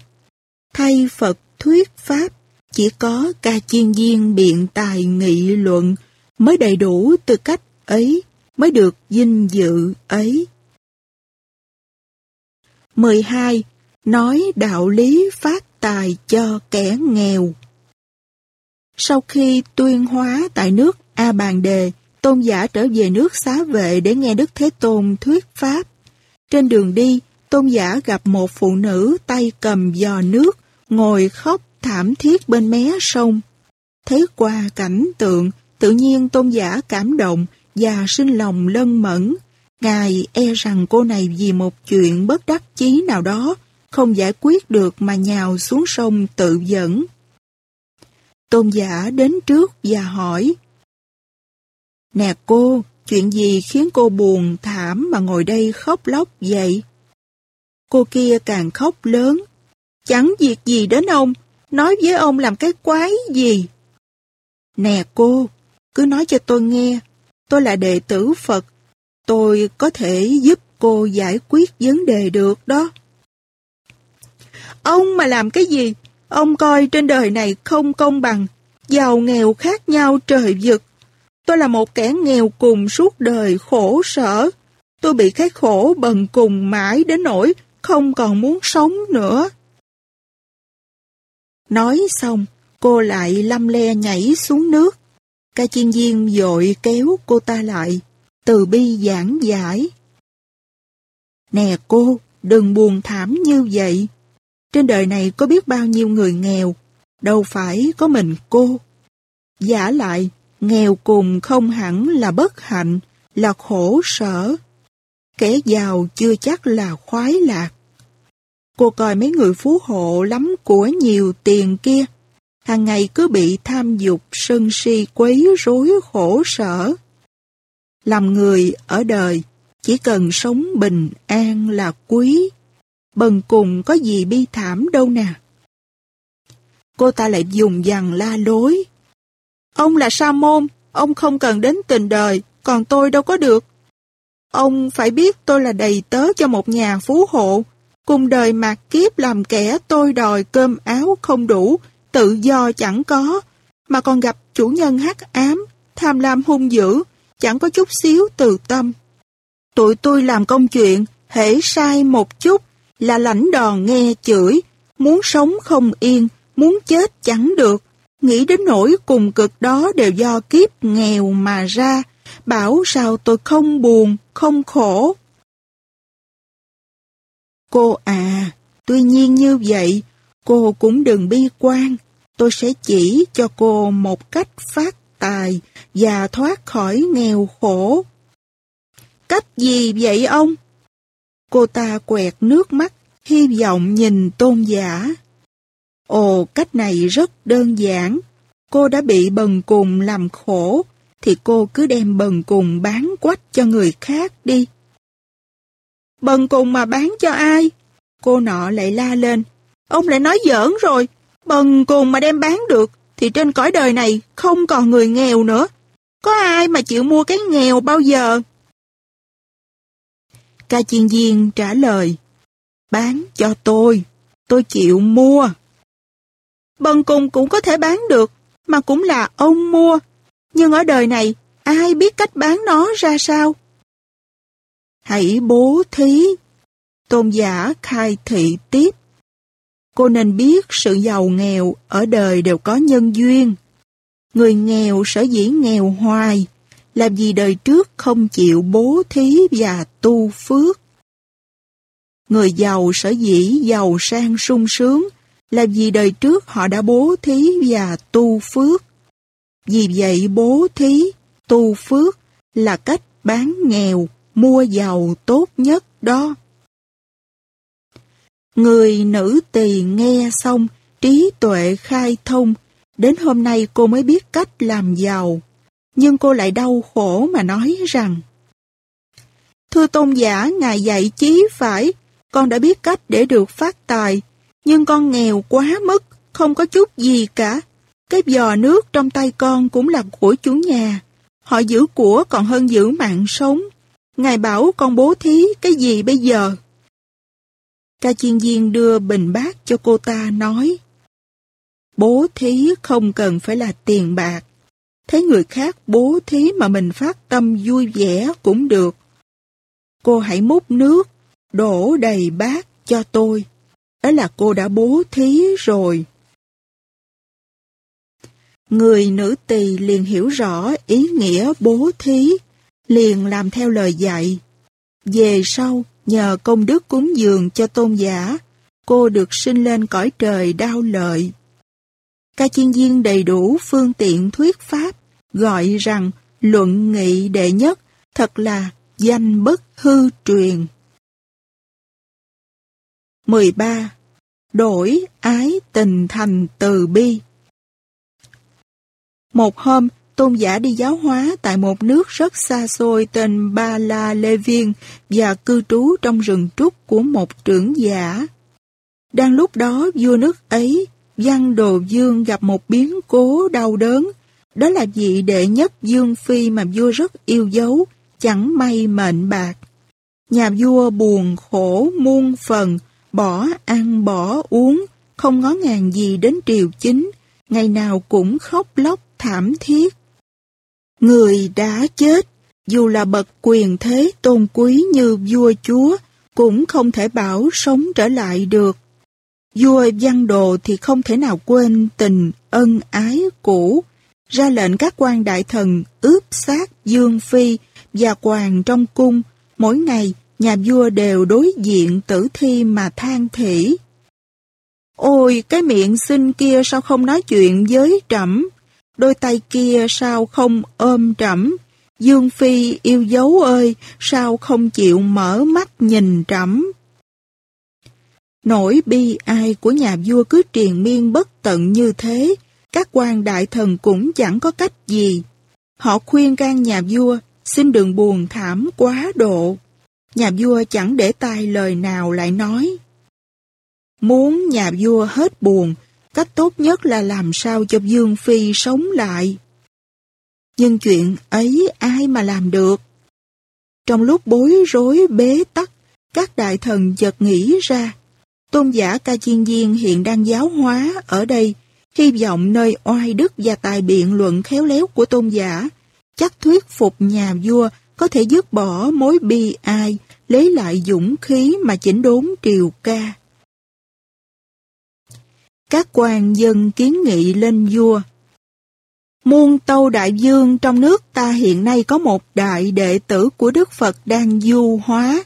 Thay Phật thuyết Pháp, chỉ có ca chiên viên biện tài nghị luận mới đầy đủ tư cách ấy, mới được vinh dự ấy. 12. Nói đạo lý phát tài cho kẻ nghèo Sau khi tuyên hóa tại nước A Bàn Đề, tôn giả trở về nước xá vệ để nghe Đức Thế Tôn thuyết pháp. Trên đường đi, tôn giả gặp một phụ nữ tay cầm giò nước, ngồi khóc thảm thiết bên mé sông. Thấy qua cảnh tượng, tự nhiên tôn giả cảm động và sinh lòng lân mẫn. Ngài e rằng cô này vì một chuyện bất đắc chí nào đó, không giải quyết được mà nhào xuống sông tự dẫn. Tôn giả đến trước và hỏi, Nè cô, chuyện gì khiến cô buồn thảm mà ngồi đây khóc lóc vậy? Cô kia càng khóc lớn. Chẳng việc gì đến ông, nói với ông làm cái quái gì? Nè cô, cứ nói cho tôi nghe, tôi là đệ tử Phật, tôi có thể giúp cô giải quyết vấn đề được đó. Ông mà làm cái gì? Ông coi trên đời này không công bằng, giàu nghèo khác nhau trời vực. Tôi là một kẻ nghèo cùng suốt đời khổ sở. Tôi bị cái khổ bần cùng mãi đến nỗi không còn muốn sống nữa. Nói xong, cô lại lăm le nhảy xuống nước. Ca chiên viên dội kéo cô ta lại, từ bi giảng giải. Nè cô, đừng buồn thảm như vậy. Trên đời này có biết bao nhiêu người nghèo, đâu phải có mình cô. Giả lại, nghèo cùng không hẳn là bất hạnh, là khổ sở. Kẻ giàu chưa chắc là khoái lạc. Cô coi mấy người phú hộ lắm của nhiều tiền kia, hàng ngày cứ bị tham dục, sân si quấy rối khổ sở. Làm người ở đời, chỉ cần sống bình an là quý. Bần cùng có gì bi thảm đâu nè. Cô ta lại dùng dằn la lối. Ông là sa môn, ông không cần đến tình đời, còn tôi đâu có được. Ông phải biết tôi là đầy tớ cho một nhà phú hộ, cùng đời mạt kiếp làm kẻ tôi đòi cơm áo không đủ, tự do chẳng có, mà còn gặp chủ nhân hắc ám, tham lam hung dữ, chẳng có chút xíu từ tâm. Tụi tôi làm công chuyện, hễ sai một chút là lãnh đòn nghe chửi, muốn sống không yên, muốn chết chẳng được, nghĩ đến nỗi cùng cực đó đều do kiếp nghèo mà ra, bảo sao tôi không buồn, không khổ. Cô à, tuy nhiên như vậy, cô cũng đừng bi quan. Tôi sẽ chỉ cho cô một cách phát tài và thoát khỏi nghèo khổ. Cách gì vậy ông? Cô ta quẹt nước mắt, hy vọng nhìn tôn giả. Ồ, cách này rất đơn giản. Cô đã bị bần cùng làm khổ, thì cô cứ đem bần cùng bán quách cho người khác đi. Bần cùng mà bán cho ai? Cô nọ lại la lên. Ông lại nói giỡn rồi. Bần cùng mà đem bán được, thì trên cõi đời này không còn người nghèo nữa. Có ai mà chịu mua cái nghèo bao giờ? Ca chiên viên trả lời. Bán cho tôi, tôi chịu mua. Bần cùng cũng có thể bán được, mà cũng là ông mua. Nhưng ở đời này, ai biết cách bán nó ra sao? Hãy bố thí. Tôn giả khai thị tiếp. Cô nên biết sự giàu nghèo ở đời đều có nhân duyên. Người nghèo sở dĩ nghèo hoài, làm gì đời trước không chịu bố thí và tu phước. Người giàu sở dĩ giàu sang sung sướng, là vì đời trước họ đã bố thí và tu phước. Vì vậy bố thí, tu phước là cách bán nghèo, mua giàu tốt nhất đó. Người nữ tỳ nghe xong, trí tuệ khai thông, đến hôm nay cô mới biết cách làm giàu. Nhưng cô lại đau khổ mà nói rằng Thưa tôn giả, Ngài dạy chí phải, con đã biết cách để được phát tài, nhưng con nghèo quá mức, không có chút gì cả. Cái giò nước trong tay con cũng là của chủ nhà. Họ giữ của còn hơn giữ mạng sống. Ngài bảo con bố thí cái gì bây giờ? Ca chiên viên đưa bình bát cho cô ta nói Bố thí không cần phải là tiền bạc. Thấy người khác bố thí mà mình phát tâm vui vẻ cũng được. Cô hãy múc nước, đổ đầy bát cho tôi. Đó là cô đã bố thí rồi. Người nữ tỳ liền hiểu rõ ý nghĩa bố thí, liền làm theo lời dạy. Về sau, nhờ công đức cúng dường cho tôn giả, cô được sinh lên cõi trời đau lợi. Ca chiên viên đầy đủ phương tiện thuyết pháp, gọi rằng luận nghị đệ nhất thật là danh bất hư truyền. 13. Đổi ái tình thành từ bi Một hôm, tôn giả đi giáo hóa tại một nước rất xa xôi tên Ba La Lê Viên và cư trú trong rừng trúc của một trưởng giả. Đang lúc đó, vua nước ấy, Văn Đồ Dương gặp một biến cố đau đớn. Đó là vị đệ nhất Dương Phi mà vua rất yêu dấu, chẳng may mệnh bạc. Nhà vua buồn khổ muôn phần, bỏ ăn bỏ uống, không ngó ngàng gì đến triều chính, ngày nào cũng khóc lóc thảm thiết. Người đã chết, dù là bậc quyền thế tôn quý như vua chúa, cũng không thể bảo sống trở lại được. Vua văn đồ thì không thể nào quên tình ân ái cũ, ra lệnh các quan đại thần ướp xác Dương Phi và hoàng trong cung, mỗi ngày nhà vua đều đối diện tử thi mà than thỉ. Ôi, cái miệng xinh kia sao không nói chuyện với trẫm? Đôi tay kia sao không ôm trẫm? Dương Phi yêu dấu ơi, sao không chịu mở mắt nhìn trẫm? Nỗi bi ai của nhà vua cứ triền miên bất tận như thế, các quan đại thần cũng chẳng có cách gì. Họ khuyên can nhà vua, xin đừng buồn thảm quá độ. Nhà vua chẳng để tai lời nào lại nói. Muốn nhà vua hết buồn, cách tốt nhất là làm sao cho Dương Phi sống lại. Nhưng chuyện ấy ai mà làm được? Trong lúc bối rối bế tắc, các đại thần chợt nghĩ ra, tôn giả ca chiên viên hiện đang giáo hóa ở đây, hy vọng nơi oai đức và tài biện luận khéo léo của tôn giả, chắc thuyết phục nhà vua có thể dứt bỏ mối bi ai, lấy lại dũng khí mà chỉnh đốn triều ca. Các quan dân kiến nghị lên vua. Muôn tâu đại dương trong nước ta hiện nay có một đại đệ tử của Đức Phật đang du hóa.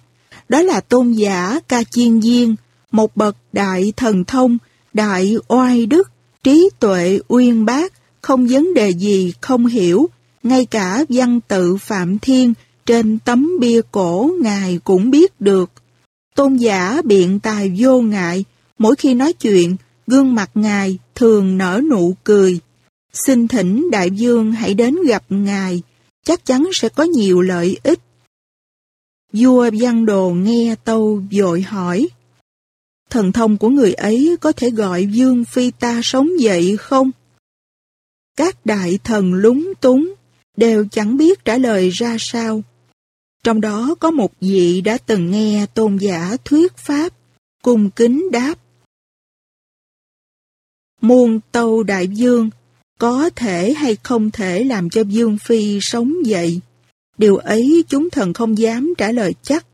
Đó là tôn giả Ca Chiên Diên, một bậc đại thần thông, đại oai đức, trí tuệ uyên bác, không vấn đề gì không hiểu, ngay cả văn tự Phạm Thiên trên tấm bia cổ Ngài cũng biết được. Tôn giả biện tài vô ngại, mỗi khi nói chuyện, gương mặt Ngài thường nở nụ cười. Xin thỉnh Đại Dương hãy đến gặp Ngài, chắc chắn sẽ có nhiều lợi ích. Vua Văn Đồ nghe tâu vội hỏi. Thần thông của người ấy có thể gọi Dương Phi ta sống dậy không? Các đại thần lúng túng, đều chẳng biết trả lời ra sao. Trong đó có một vị đã từng nghe tôn giả thuyết pháp, cung kính đáp. Muôn tâu đại dương, có thể hay không thể làm cho Dương Phi sống dậy. Điều ấy chúng thần không dám trả lời chắc.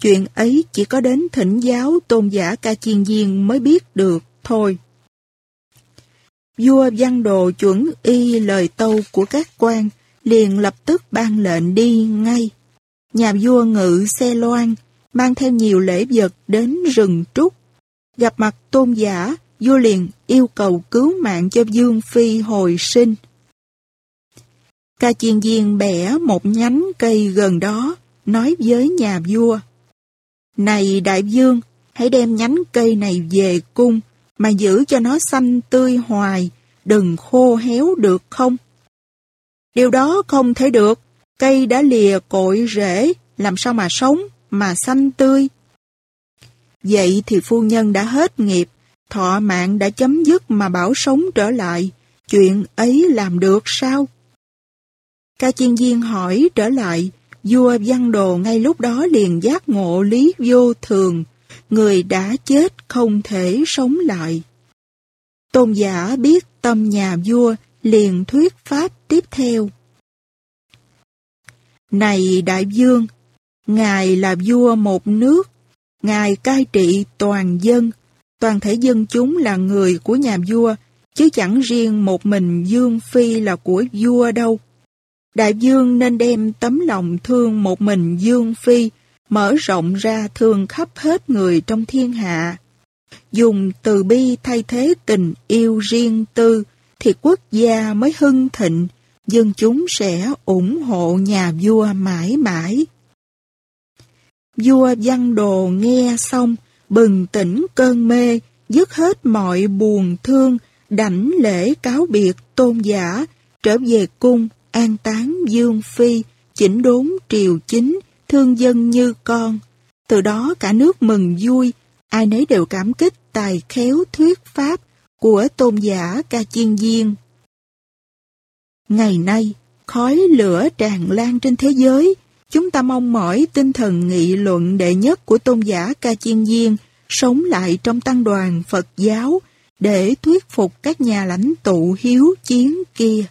Chuyện ấy chỉ có đến thỉnh giáo tôn giả ca chiên viên mới biết được thôi. Vua văn đồ chuẩn y lời tâu của các quan, liền lập tức ban lệnh đi ngay. Nhà vua ngự xe loan, mang theo nhiều lễ vật đến rừng trúc. Gặp mặt tôn giả, vua liền yêu cầu cứu mạng cho Dương Phi hồi sinh. Ca chiên viên bẻ một nhánh cây gần đó, nói với nhà vua. Này đại vương, hãy đem nhánh cây này về cung, mà giữ cho nó xanh tươi hoài, đừng khô héo được không? Điều đó không thể được, cây đã lìa cội rễ, làm sao mà sống, mà xanh tươi. Vậy thì phu nhân đã hết nghiệp, thọ mạng đã chấm dứt mà bảo sống trở lại, chuyện ấy làm được sao? Ca chiên viên hỏi trở lại, vua văn đồ ngay lúc đó liền giác ngộ lý vô thường, người đã chết không thể sống lại. Tôn giả biết tâm nhà vua liền thuyết pháp tiếp theo. Này đại dương Ngài là vua một nước, Ngài cai trị toàn dân, toàn thể dân chúng là người của nhà vua, chứ chẳng riêng một mình Dương Phi là của vua đâu. Đại dương nên đem tấm lòng thương một mình Dương Phi, mở rộng ra thương khắp hết người trong thiên hạ. Dùng từ bi thay thế tình yêu riêng tư, thì quốc gia mới hưng thịnh, dân chúng sẽ ủng hộ nhà vua mãi mãi. Vua văn đồ nghe xong, bừng tỉnh cơn mê, dứt hết mọi buồn thương, đảnh lễ cáo biệt tôn giả, trở về cung, an táng dương phi, chỉnh đốn triều chính, thương dân như con. Từ đó cả nước mừng vui, ai nấy đều cảm kích tài khéo thuyết pháp của tôn giả ca chiên viên. Ngày nay, khói lửa tràn lan trên thế giới, chúng ta mong mỏi tinh thần nghị luận đệ nhất của tôn giả ca chiên viên sống lại trong tăng đoàn Phật giáo để thuyết phục các nhà lãnh tụ hiếu chiến kia.